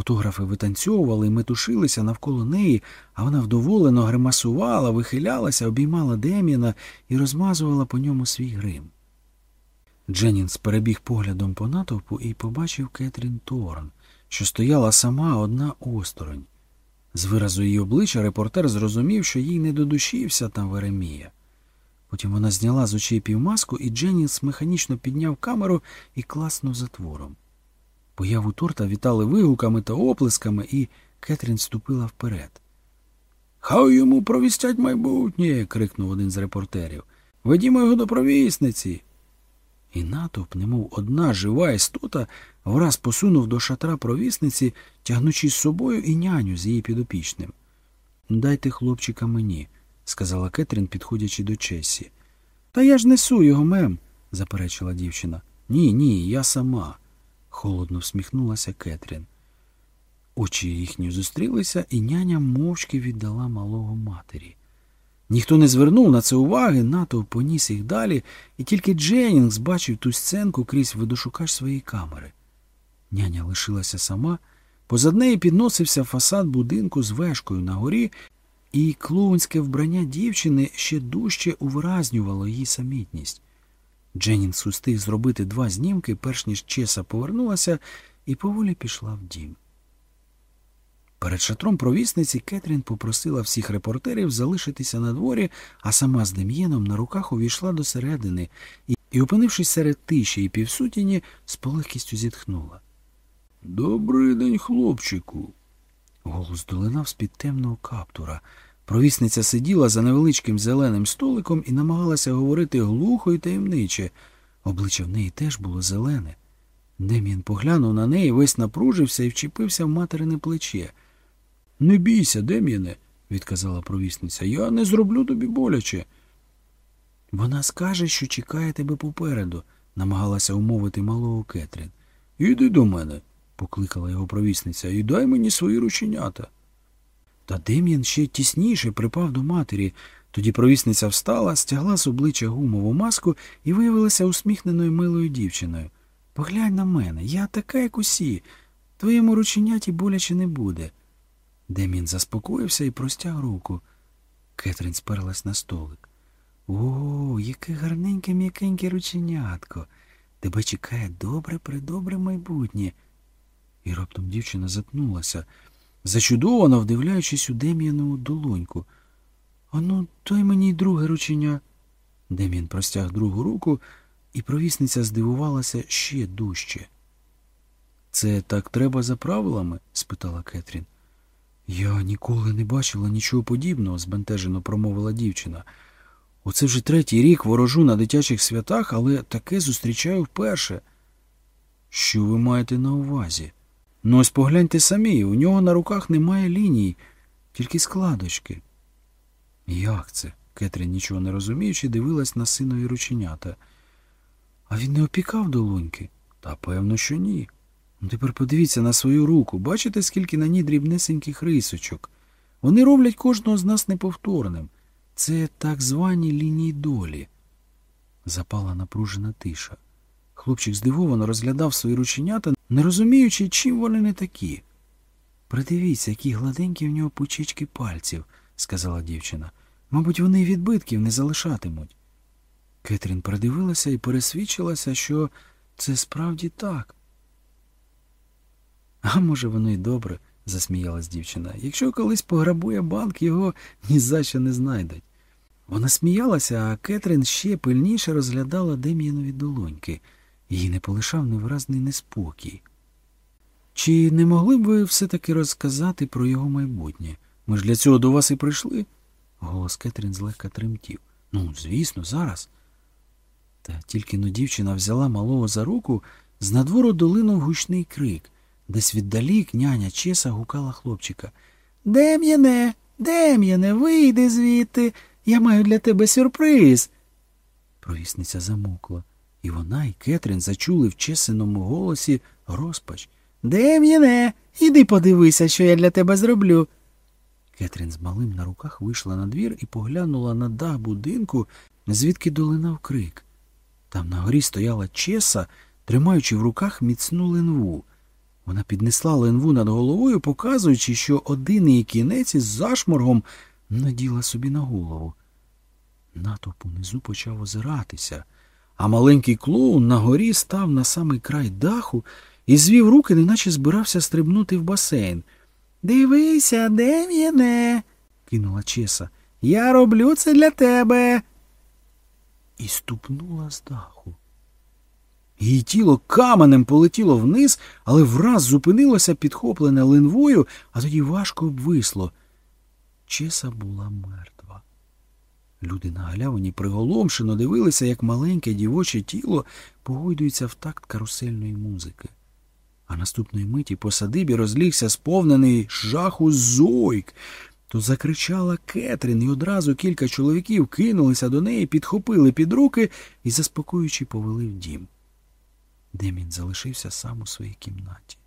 Фотографи витанцьовували метушилися навколо неї, а вона вдоволено гримасувала, вихилялася, обіймала Дем'яна і розмазувала по ньому свій грим. Дженнінс перебіг поглядом по натовпу і побачив Кетрін Торн, що стояла сама одна осторонь. З виразу її обличчя репортер зрозумів, що їй не до душі вся там Веремія. Потім вона зняла з очей півмаску, і Дженнінс механічно підняв камеру і класнув затвором. Появу торта вітали вигуками та оплесками, і Кетрін ступила вперед. Хай йому провістять майбутнє. крикнув один з репортерів. Ведімо його до провісниці. І натовп, немов одна жива істота, враз посунув до шатра провісниці, тягнучи з собою і няню з її підопічним. Дайте хлопчика мені, сказала Кетрін, підходячи до Чесі. Та я ж несу його, мем, заперечила дівчина. Ні, ні, я сама, холодно всміхнулася Кетрін. Очі їхні зустрілися, і няня мовчки віддала малого матері. Ніхто не звернув на це уваги, натовп поніс їх далі, і тільки Дженнінгс бачив ту сценку крізь видошукач своєї камери. Няня лишилася сама, позад неї підносився фасад будинку з вешкою на горі, і клоунське вбрання дівчини ще дужче увиразнювало її самітність. Дженнінгс устиг зробити два знімки, перш ніж Чеса повернулася, і поволі пішла в дім. Перед шатром провісниці Кетрін попросила всіх репортерів залишитися на дворі, а сама з Дем'єном на руках увійшла до середини і, і, опинившись серед тиші і півсутіні, з полегкістю зітхнула. Добрий день, хлопчику. Голос долинав з-під темного каптура. Провісниця сиділа за невеличким зеленим столиком і намагалася говорити глухо і таємниче. Обличчя в неї теж було зелене. Дем'ян поглянув на неї, весь напружився і вчепився в материне плече. Не бійся, Дем'яне, відказала провісниця. Я не зроблю тобі боляче. Вона скаже, що чекає тебе попереду, намагалася умовити малого Кетрін. Іди до мене, покликала його провісниця, і дай мені свої рученята. Та Дем'ян ще тісніше припав до матері. Тоді провісниця встала, стягла з обличчя гумову маску і виявилася усміхненою милою дівчиною. Поглянь на мене, я така, як усі. Твоєму рученяті боляче не буде. Демін заспокоївся і простяг руку. Кетрін сперлась на столик. О, яке гарненьке м'якеньке рученятко. Тебе чекає добре придобре майбутнє. І раптом дівчина затнулася, зачудовано вдивляючись у Дем'янову долоньку. Ану, дай мені друге рученя. Дем'ян простяг другу руку, і провісниця здивувалася ще дужче. Це так треба за правилами? спитала Кетрін. Я ніколи не бачила нічого подібного, збентежено промовила дівчина. Оце вже третій рік ворожу на дитячих святах, але таке зустрічаю вперше. Що ви маєте на увазі? Ну ось погляньте самі, у нього на руках немає ліній, тільки складочки. Як це? Кетрін, нічого не розуміючи, дивилась на синові рученята. А він не опікав долоньки? Та певно, що ні. Ну, тепер подивіться на свою руку. Бачите, скільки на ній дрібнесеньких рисочок? Вони роблять кожного з нас неповторним. Це так звані лінії долі. Запала напружена тиша. Хлопчик здивовано розглядав свої рученята, не розуміючи, чим вони не такі. Придивіться, які гладенькі в нього пучечки пальців, сказала дівчина. Мабуть, вони відбитків не залишатимуть. Кетрін придивилася і пересвідчилася, що це справді так. А може, воно й добре, засміялась дівчина. Якщо колись пограбує банк, його ні за що не знайдуть. Вона сміялася, а Кетрін ще пильніше розглядала Дем'янові долоньки. Її не полишав невразний неспокій. Чи не могли б ви все-таки розказати про його майбутнє? Ми ж для цього до вас і прийшли? Голос Кетрін злегка тремтів. Ну, звісно, зараз. Та тільки но дівчина взяла малого за руку, з надвору долинув гучний крик. Десь віддалік няня Чеса гукала хлопчика. Дем'яне, Дем'яне, вийди звідти. Я маю для тебе сюрприз. Провісниця замокла, і вона і Кетрін зачули в чесеному голосі розпач. Дем'яне, іди подивися, що я для тебе зроблю. Кетрін з малим на руках вийшла на двір і поглянула на дах будинку, звідки долинав крик. Там на горі стояла чеса, тримаючи в руках міцну ленву. Вона піднесла ленву над головою, показуючи, що один її кінець із зашморгом наділа собі на голову. Натовп унизу почав озиратися, а маленький клоун на горі став на самий край даху і звів руки, неначе збирався стрибнути в басейн. Дивися, де Дем'яне, кинула Чеса. Я роблю це для тебе. І ступнула з даху. Її тіло каменем полетіло вниз, але враз зупинилося підхоплене линвою, а тоді важко обвисло. Чеса була мертва. Люди на галявині приголомшено дивилися, як маленьке дівоче тіло погойдується в такт карусельної музики. А наступної миті по садибі розлігся сповнений жаху зойк. То закричала Кетрін, і одразу кілька чоловіків кинулися до неї, підхопили під руки і, заспокоюючи, повели в дім. Демін залишився сам у своїй кімнаті.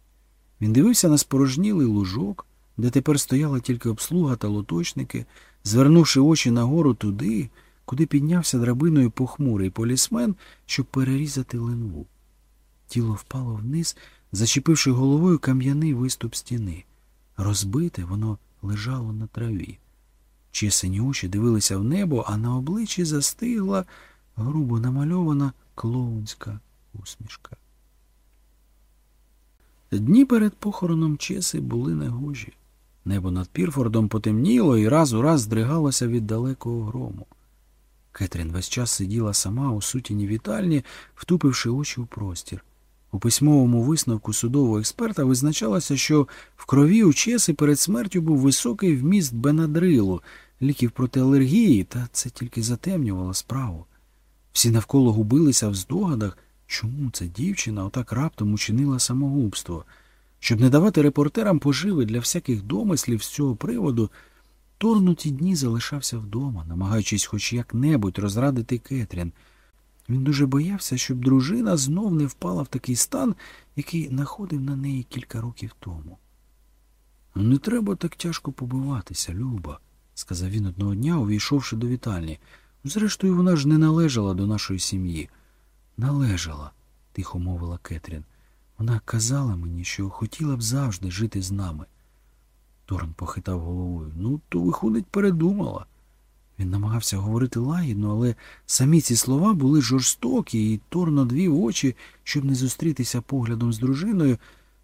Він дивився на спорожнілий лужок, де тепер стояла тільки обслуга та лоточники, звернувши очі нагору туди, куди піднявся драбиною похмурий полісмен, щоб перерізати линву. Тіло впало вниз, зачепивши головою кам'яний виступ стіни. Розбите, воно лежало на траві. Чесені очі дивилися в небо, а на обличчі застигла грубо намальована клоунська усмішка. Дні перед похороном Чеси були негожі. Небо над Пірфордом потемніло і раз у раз здригалося від далекого грому. Кетрін весь час сиділа сама у сутіні вітальні, втупивши очі у простір. У письмовому висновку судового експерта визначалося, що в крові у Чеси перед смертю був високий вміст бенадрилу, ліків проти алергії, та це тільки затемнювало справу. Всі навколо губилися в здогадах, чому ця дівчина отак раптом учинила самогубство. Щоб не давати репортерам поживи для всяких домислів з цього приводу, Торну ті дні залишався вдома, намагаючись хоч як-небудь розрадити Кетрін. Він дуже боявся, щоб дружина знов не впала в такий стан, який находив на неї кілька років тому. «Ну, не треба так тяжко побиватися, Люба, сказав він одного дня, увійшовши до вітальні. Зрештою, вона ж не належала до нашої сім'ї. Належала, тихо мовила Кетрін. Вона казала мені, що хотіла б завжди жити з нами. Торн похитав головою. Ну, то, виходить, передумала. Він намагався говорити лагідно, але самі ці слова були жорстокі, і Торн одвів очі, щоб не зустрітися поглядом з дружиною,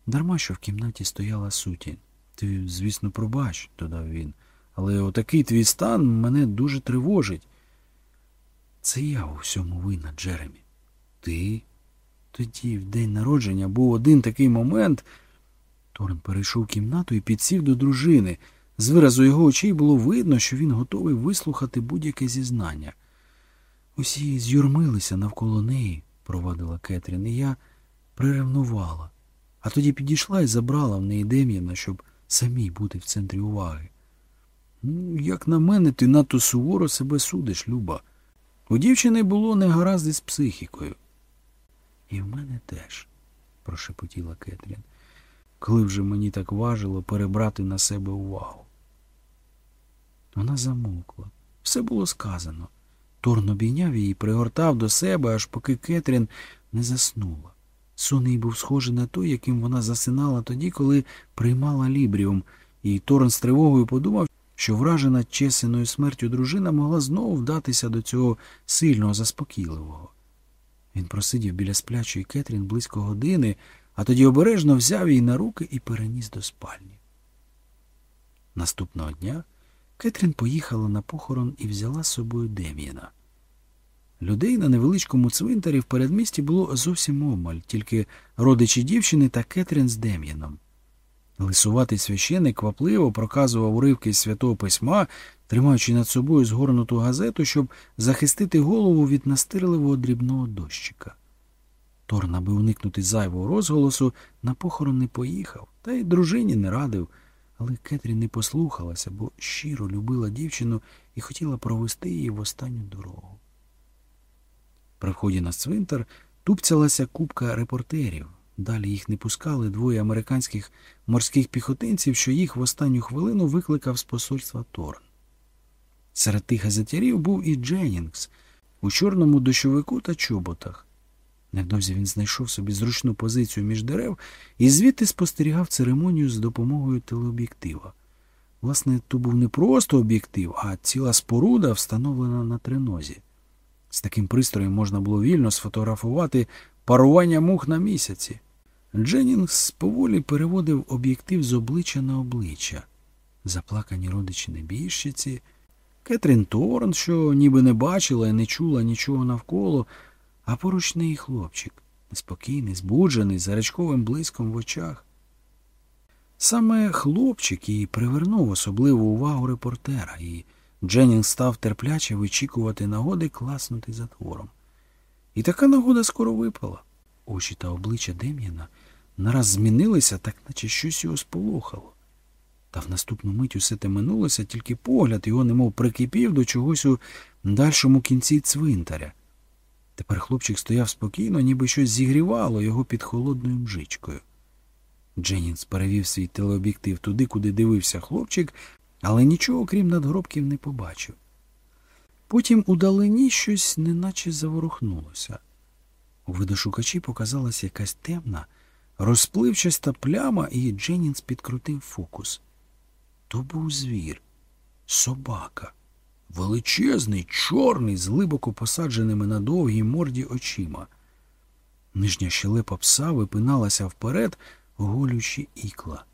дарма що в кімнаті стояла сутінь. Ти, звісно, пробач, додав він, але отакий твій стан мене дуже тривожить. Це я у всьому винна, Джеремі. Ти? Тоді, в день народження, був один такий момент. Торн перейшов кімнату і підсів до дружини. З виразу його очей було видно, що він готовий вислухати будь-яке зізнання. Усі з'юрмилися навколо неї, провадила Кетрін, і я приревнувала, а тоді підійшла і забрала в неї Дем'яна, щоб самій бути в центрі уваги. Ну, як на мене, ти надто суворо себе судиш, Люба. У дівчини було негаразд із психікою. І в мене теж, прошепотіла Кетрін, коли вже мені так важило перебрати на себе увагу. Вона замовкла. Все було сказано. Торн обійняв її, пригортав до себе, аж поки Кетрін не заснула. Сон їй був схожий на той, яким вона засинала тоді, коли приймала лібріум, і Торн з тривогою подумав, що вражена чесеною смертю дружина могла знову вдатися до цього сильного заспокійливого. Він просидів біля сплячої Кетрін близько години, а тоді обережно взяв її на руки і переніс до спальні. Наступного дня Кетрін поїхала на похорон і взяла з собою Дем'яна. Людей на невеличкому цвинтарі в передмісті було зовсім обмаль, тільки родичі дівчини та Кетрін з Дем'яном. Лисуватий священик квапливо проказував уривки святого письма, тримаючи над собою згорнуту газету, щоб захистити голову від настирливого дрібного дощика. Торн, аби уникнути зайвого розголосу, на похорон не поїхав, та й дружині не радив, але Кетрін не послухалася, бо щиро любила дівчину і хотіла провести її в останню дорогу. При вході на цвинтар тупцялася купка репортерів. Далі їх не пускали двоє американських морських піхотинців, що їх в останню хвилину викликав з посольства Торн. Серед тих газетярів був і Дженнінгс у чорному дощовику та чоботах. Невдовзі він знайшов собі зручну позицію між дерев і звідти спостерігав церемонію з допомогою телеоб'єктива. Власне, то був не просто об'єктив, а ціла споруда, встановлена на тринозі. З таким пристроєм можна було вільно сфотографувати парування мух на місяці. Дженнінгс поволі переводив об'єктив з обличчя на обличчя. Заплакані родичі небіжчиці, Кетрін Торн, що ніби не бачила і не чула нічого навколо, а поруч неї хлопчик, неспокійний, збуджений, з гарячковим блиском в очах. Саме хлопчик і привернув особливу увагу репортера, і Дженнінг став терпляче вичікувати нагоди класнути затвором. І така нагода скоро випала. Очі та обличчя Дем'яна нараз змінилися, так наче щось його сполохало. Та в наступну мить усе те минулося, тільки погляд його немов прикипів до чогось у дальшому кінці цвинтаря. Тепер хлопчик стояв спокійно, ніби щось зігрівало його під холодною мжичкою. Дженнінс перевів свій телеоб'єктив туди, куди дивився хлопчик, але нічого, крім надгробків, не побачив. Потім удалині щось неначе заворухнулося. У видошукачі показалася якась темна, розпливчаста пляма, і Дженнінс підкрутив фокус. То був звір, собака, величезний, чорний, з глибоко посадженими на довгій морді очима. Нижня щелепа пса випиналася вперед, голючи ікла.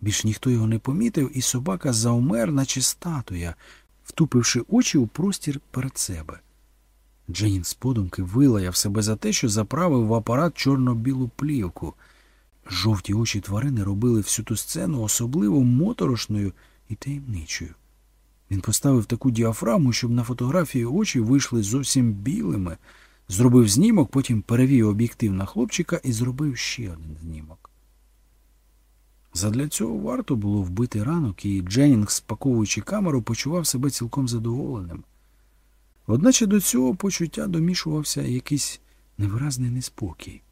Більш ніхто його не помітив, і собака завмер, наче статуя, втупивши очі у простір перед себе. Дженін з подумки вилаяв себе за те, що заправив в апарат чорно-білу плівку. Жовті очі тварини робили всю ту сцену особливо моторошною і таємничою. Він поставив таку діафрагму, щоб на фотографії очі вийшли зовсім білими, зробив знімок, потім перевів об'єктив на хлопчика і зробив ще один знімок. Задля цього варто було вбити ранок, і Дженнінг, спаковуючи камеру, почував себе цілком задоволеним. Одначе до цього почуття домішувався якийсь невиразний неспокій.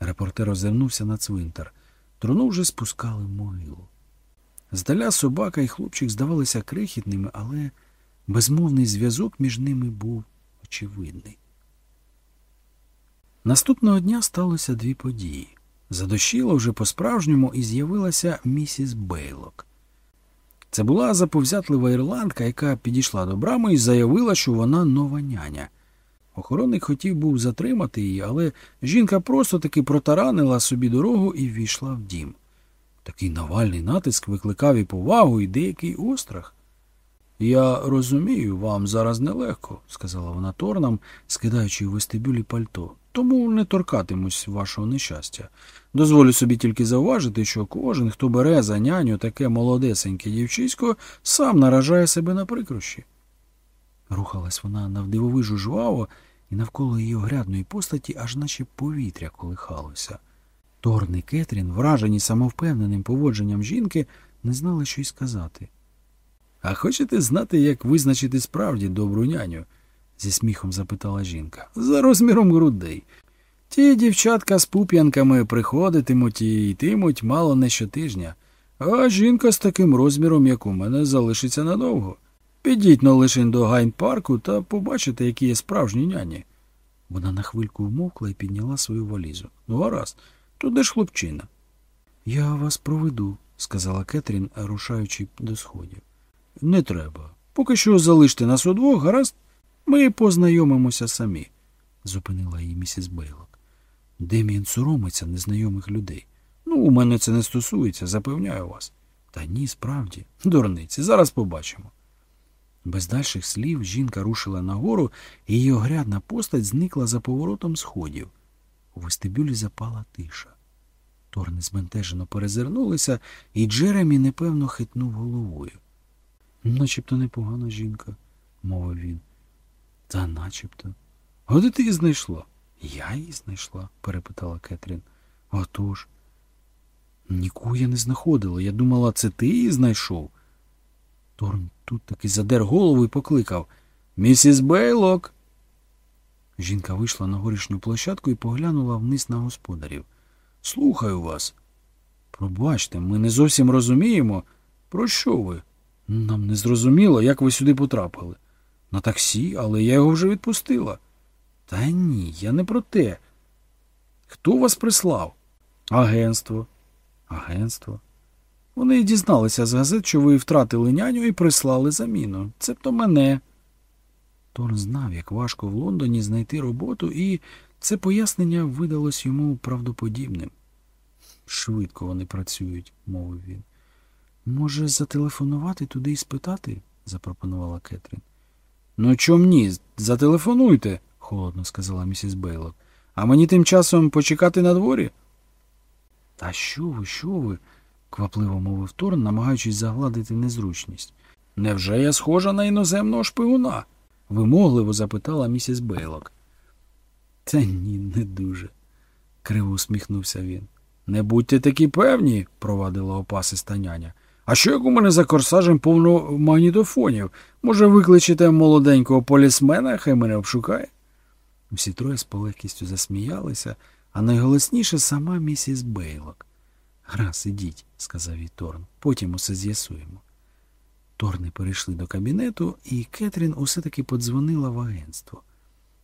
Репортер озирнувся на цвинтар. Трону вже спускали могилу. Здаля собака і хлопчик здавалися крихітними, але безмовний зв'язок між ними був очевидний. Наступного дня сталося дві події. Задощило вже по-справжньому і з'явилася місіс Бейлок. Це була заповзятлива ірландка, яка підійшла до брами і заявила, що вона нова няня. Охоронник хотів був затримати її, але жінка просто таки протаранила собі дорогу і ввійшла в дім. Такий навальний натиск викликав і повагу, і деякий острах. Я розумію, вам зараз нелегко, сказала вона торнам, скидаючи в вестибюлі пальто. Тому не торкатимусь вашого нещастя. Дозволю собі тільки зауважити, що кожен, хто бере за няню таке молодесеньке дівчисько, сам наражає себе на прикрощі. Рухалась вона навдивовижу жваво, і навколо її огрядної постаті аж наче повітря колихалося. Торн і Кетрін, вражені самовпевненим поводженням жінки, не знали, що й сказати. А хочете знати, як визначити справді добру няню? зі сміхом запитала жінка. За розміром грудей. Ті дівчатка з пуп'янками приходитимуть і йтимуть мало не щотижня, а жінка з таким розміром, як у мене, залишиться надовго. Підіть но лишень до гайн парку та побачите, які є справжні няні. Вона на хвильку вмовкла і підняла свою валізу. Ну, гаразд, туди ж хлопчина. Я вас проведу, сказала Кетрін, рушаючи до сходів. Не треба. Поки що залиште нас удвох, гаразд, ми познайомимося самі, зупинила її місіс Бейлок. Деміан соромиться незнайомих людей. Ну, у мене це не стосується, запевняю вас. Та ні, справді, дурниці, зараз побачимо. Без дальших слів жінка рушила нагору, і її огрядна постать зникла за поворотом сходів. У вестибюлі запала тиша. Торни збентежено перезирнулися, і Джеремі непевно хитнув головою. Начебто непогана жінка, мовив він. Та начебто. Де ти її знайшла? Я її знайшла? перепитала Кетрін. Отож. Нікого я не знаходила. Я думала, це ти її знайшов. Торн тут таки задер голову і покликав Місіс Бейлок. Жінка вийшла на горішню площадку і поглянула вниз на господарів. Слухаю вас. Пробачте, ми не зовсім розуміємо. Про що ви? Нам не зрозуміло, як ви сюди потрапили. На таксі, але я його вже відпустила. Та ні, я не про те. Хто вас прислав? Агентство. Агентство. Вони дізналися з газет, що ви втратили няню і прислали заміну. Цебто мене. Торн знав, як важко в Лондоні знайти роботу, і це пояснення видалось йому правдоподібним. Швидко вони працюють, мовив він. Може, зателефонувати туди і спитати? запропонувала Кетрін. Ну, чом ні? Зателефонуйте, холодно сказала місіс Бейлок. А мені тим часом почекати на дворі?» Та що ви, що ви? Квапливо мовив Торн, намагаючись загладити незручність. Невже я схожа на іноземного шпигуна? вимогливо запитала місіс Бейлок. Та ні, не дуже, криво усміхнувся він. Не будьте такі певні, провадила опасиста няня. А що як у мене за корсажем повно магнітофонів? Може, викличете молоденького полісмена, хай мене обшукає? Усі троє з полегкістю засміялися, а найголосніше сама місіс Бейлок. Гаразд, ідіть, сказав їй Торн, потім усе з'ясуємо. Торни перейшли до кабінету, і Кетрін усе таки подзвонила в агентство.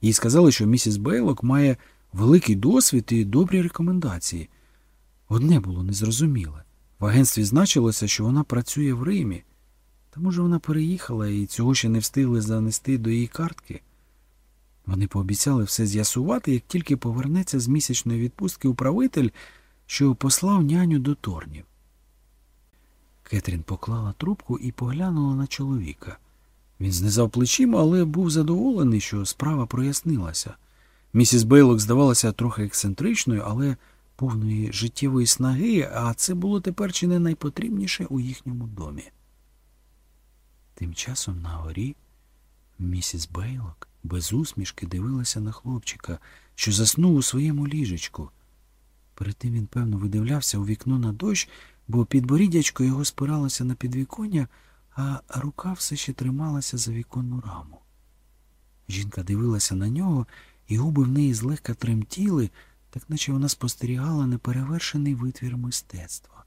Їй сказали, що місіс Бейлок має великий досвід і добрі рекомендації. Одне було незрозуміле. В агентстві значилося, що вона працює в Римі. Та може вона переїхала і цього ще не встигли занести до її картки. Вони пообіцяли все з'ясувати, як тільки повернеться з місячної відпустки управитель, що послав няню до торнів. Кетрін поклала трубку і поглянула на чоловіка. Він знизав плечима, але був задоволений, що справа прояснилася. Місіс Бейлок здавалася трохи ексцентричною, але повної життєвої снаги, а це було тепер чи не найпотрібніше у їхньому домі. Тим часом на горі місіс Бейлок без усмішки дивилася на хлопчика, що заснув у своєму ліжечку. Перед тим він, певно, видивлявся у вікно на дощ, бо підборіддячко його спиралося на підвіконня, а рука все ще трималася за віконну раму. Жінка дивилася на нього, і губи в неї злегка тремтіли, так наче вона спостерігала неперевершений витвір мистецтва.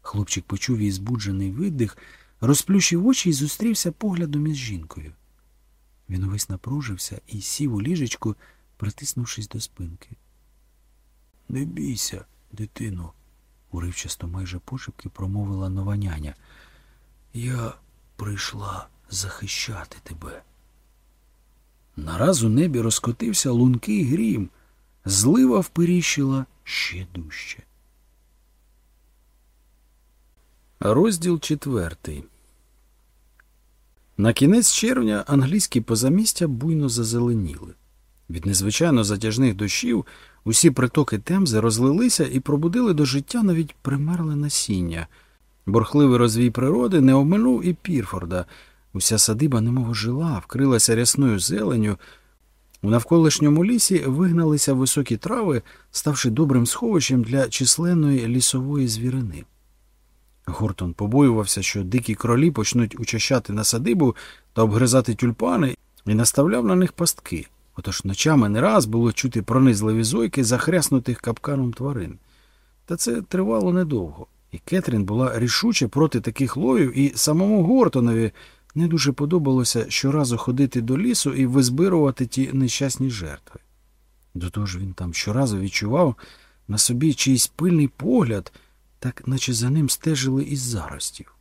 Хлопчик почув її збуджений видих, розплющив очі і зустрівся поглядом із жінкою. Він увесь напружився і сів у ліжечку, притиснувшись до спинки. Не бійся, дитино, уривчасто майже пошепки промовила нова няня. Я прийшла захищати тебе. Нараз у небі розкотився лункий грім, злива вперіщила ще дужче. Розділ четвертий. На кінець червня англійські позамістя буйно зазеленіли. Від незвичайно затяжних дощів усі притоки Темзи розлилися і пробудили до життя навіть примерле насіння. Борхливий розвій природи не обминув і Пірфорда. Уся садиба немов жила, вкрилася рясною зеленю. У навколишньому лісі вигналися високі трави, ставши добрим сховищем для численної лісової звірини. Гортон побоювався, що дикі кролі почнуть учащати на садибу та обгризати тюльпани, і наставляв на них пастки. Отож ночами не раз було чути пронизливі зойки захряснутих капканом тварин. Та це тривало недовго, і Кетрін була рішуче проти таких ловів, і самому Гортонові не дуже подобалося щоразу ходити до лісу і визбирувати ті нещасні жертви. До того ж він там щоразу відчував на собі чийсь пильний погляд так наче за ним стежили із заростів.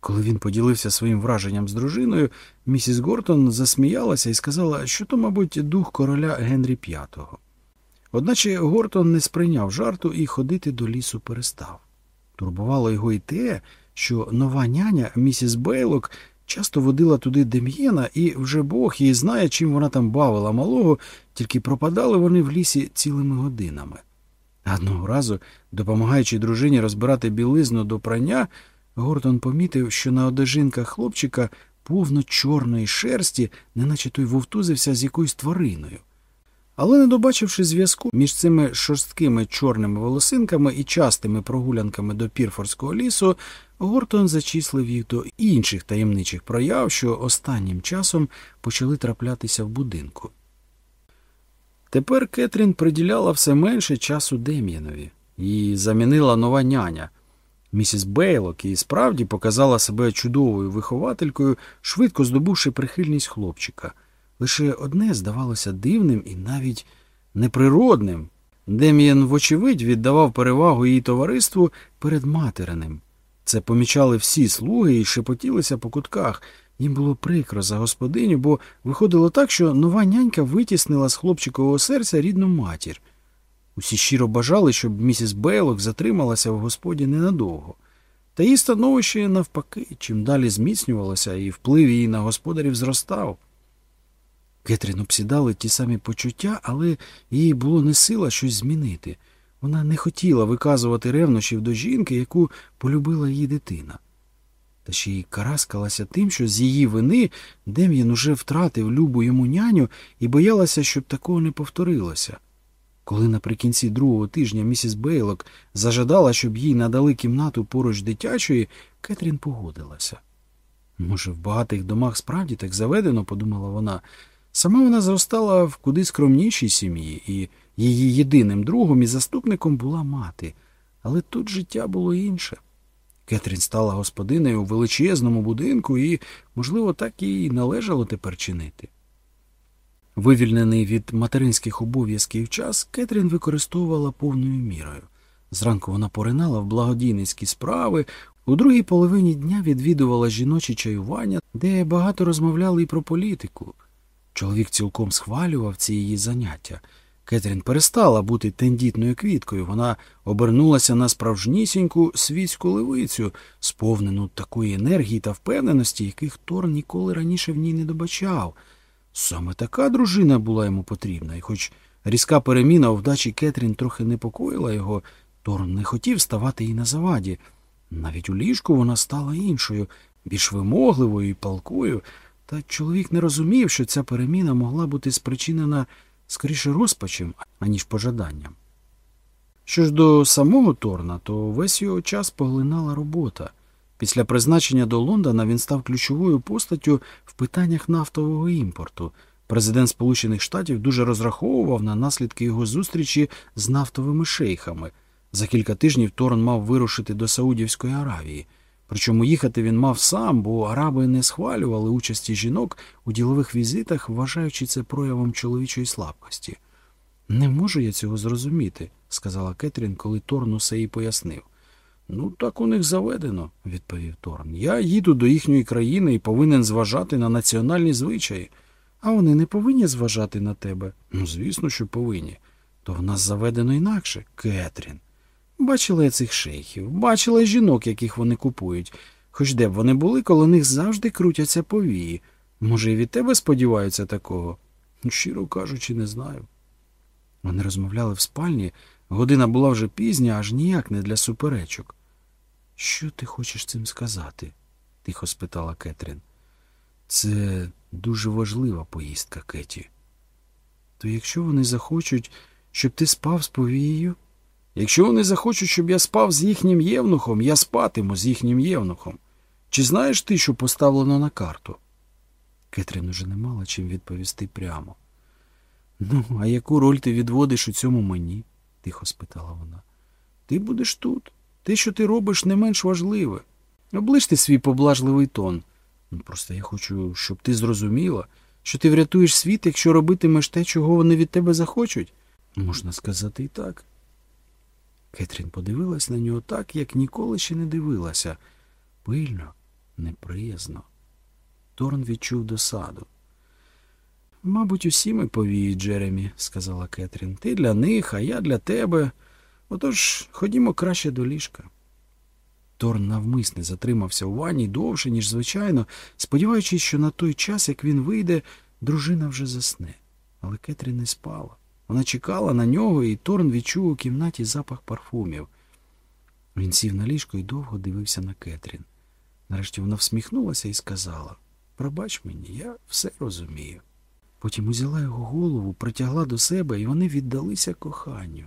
Коли він поділився своїм враженням з дружиною, місіс Гортон засміялася і сказала, що то, мабуть, дух короля Генрі V. Одначе Гортон не сприйняв жарту і ходити до лісу перестав. Турбувало його й те, що нова няня, місіс Бейлок, часто водила туди Дем'єна, і вже Бог її знає, чим вона там бавила малого, тільки пропадали вони в лісі цілими годинами. Одного разу, допомагаючи дружині розбирати білизну до прання, Гортон помітив, що на одежинках хлопчика повно чорної шерсті, неначе той вовтузився з якоюсь твариною. Але, не добачивши зв'язку між цими шорсткими чорними волосинками і частими прогулянками до Пірфорського лісу, Гортон зачислив їх до інших таємничих прояв, що останнім часом почали траплятися в будинку. Тепер Кетрін приділяла все менше часу Дем'янові. Її замінила нова няня. Місіс Бейлок і справді показала себе чудовою вихователькою, швидко здобувши прихильність хлопчика. Лише одне здавалося дивним і навіть неприродним. Дем'ян, вочевидь, віддавав перевагу її товариству перед материним. Це помічали всі слуги і шепотілися по кутках. Їм було прикро за господиню, бо виходило так, що нова нянька витіснила з хлопчикового серця рідну матір. Усі щиро бажали, щоб місіс Бейлок затрималася в господі ненадовго. Та її становище, навпаки, чим далі зміцнювалося, і вплив її на господарів зростав. Кетрін обсідали ті самі почуття, але їй було не сила щось змінити. Вона не хотіла виказувати ревнощів до жінки, яку полюбила її дитина. та ще й караскалася тим, що з її вини Дем'ян уже втратив любу йому няню і боялася, щоб такого не повторилося. Коли наприкінці другого тижня місіс Бейлок зажадала, щоб їй надали кімнату поруч дитячої, Кетрін погодилася. Може, в багатих домах справді так заведено, подумала вона. Сама вона зростала в куди скромнішій сім'ї, і її єдиним другом і заступником була мати. Але тут життя було інше. Кетрін стала господинею у величезному будинку і, можливо, так їй належало тепер чинити. Вивільнений від материнських обов'язків час, Кетрін використовувала повною мірою. Зранку вона поринала в благодійницькі справи, у другій половині дня відвідувала жіночі чаювання, де багато розмовляли і про політику. Чоловік цілком схвалював ці її заняття. Кетрін перестала бути тендітною квіткою, вона обернулася на справжнісіньку світську левицю, сповнену такої енергії та впевненості, яких Тор ніколи раніше в ній не добачав. Саме така дружина була йому потрібна, і хоч різка переміна у вдачі Кетрін трохи непокоїла його, Тор не хотів ставати їй на заваді. Навіть у ліжку вона стала іншою, більш вимогливою і палкою, та чоловік не розумів, що ця переміна могла бути спричинена скоріше розпачем, аніж пожаданням. Що ж до самого Торна, то весь його час поглинала робота. Після призначення до Лондона він став ключовою постаттю в питаннях нафтового імпорту. Президент Сполучених Штатів дуже розраховував на наслідки його зустрічі з нафтовими шейхами. За кілька тижнів Торн мав вирушити до Саудівської Аравії. Причому їхати він мав сам, бо араби не схвалювали участі жінок у ділових візитах, вважаючи це проявом чоловічої слабкості. Не можу я цього зрозуміти, сказала Кетрін, коли Торн усе їй пояснив. Ну, так у них заведено, відповів Торн. Я їду до їхньої країни і повинен зважати на національні звичаї. А вони не повинні зважати на тебе. Ну, звісно, що повинні. То в нас заведено інакше, Кетрін. Бачила я цих шейхів, бачила жінок, яких вони купують. Хоч де б вони були, коло них завжди крутяться повії. Може, і від тебе сподіваються такого? Щиро кажучи, не знаю. Вони розмовляли в спальні, година була вже пізня, аж ніяк не для суперечок. Що ти хочеш цим сказати? тихо спитала Кетрін. Це дуже важлива поїздка, Кеті. То якщо вони захочуть, щоб ти спав з повією? Якщо вони захочуть, щоб я спав з їхнім євнухом, я спатиму з їхнім євнухом. Чи знаєш ти, що поставлено на карту? Кетрін уже не мала чим відповісти прямо. Ну, а яку роль ти відводиш у цьому мені? тихо спитала вона. Ти будеш тут. Те, що ти робиш, не менш важливе. Оближ ти свій поблажливий тон. Ну, Просто я хочу, щоб ти зрозуміла, що ти врятуєш світ, якщо робитимеш те, чого вони від тебе захочуть. Можна сказати і так. Кетрін подивилась на нього так, як ніколи ще не дивилася. Пильно, неприязно. Торн відчув досаду. Мабуть, усі ми повії, Джеремі, сказала Кетрін. Ти для них, а я для тебе. Отож, ходімо краще до ліжка. Торн навмисне затримався у ванні довше, ніж звичайно, сподіваючись, що на той час, як він вийде, дружина вже засне. Але Кетрін не спала. Вона чекала на нього, і Торн відчув у кімнаті запах парфумів. Він сів на ліжко і довго дивився на Кетрін. Нарешті вона всміхнулася і сказала Пробач мені, я все розумію. Потім узяла його голову, притягла до себе, і вони віддалися коханню.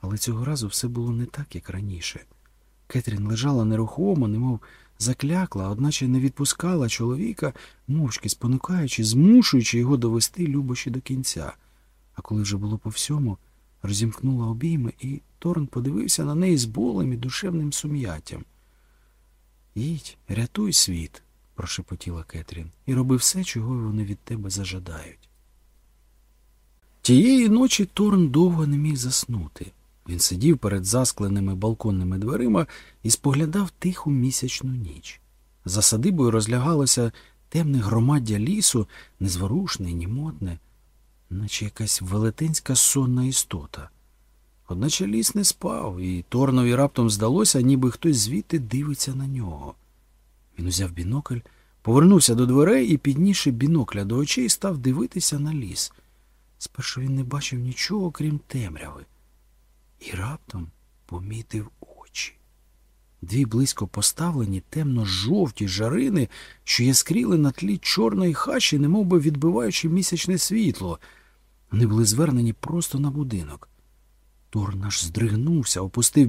Але цього разу все було не так, як раніше. Кетрін лежала нерухомо, немов заклякла, одначе не відпускала чоловіка, мовчки спонукаючи, змушуючи його довести любощі до кінця. А коли вже було по всьому, розімкнула обійми, і Торн подивився на неї з болем і душевним сум'яттям. Їдь, рятуй світ, прошепотіла Кетрін, і роби все, чого вони від тебе зажадають. Тієї ночі Торн довго не міг заснути. Він сидів перед заскленими балконними дверима і споглядав тиху місячну ніч. За садибою розлягалося темне громаддя лісу, незворушне, німотне, наче якась велетенська сонна істота. Одначе ліс не спав, і Торнові раптом здалося, ніби хтось звідти дивиться на нього. Він узяв бінокль, повернувся до дверей і, піднісши бінокля до очей, став дивитися на ліс. Спершу він не бачив нічого, крім темряви, і раптом помітив очі. Дві близько поставлені темно-жовті жарини, що яскріли на тлі чорної хащі, немовби відбиваючи місячне світло. Вони були звернені просто на будинок. Тор наш здригнувся, опустив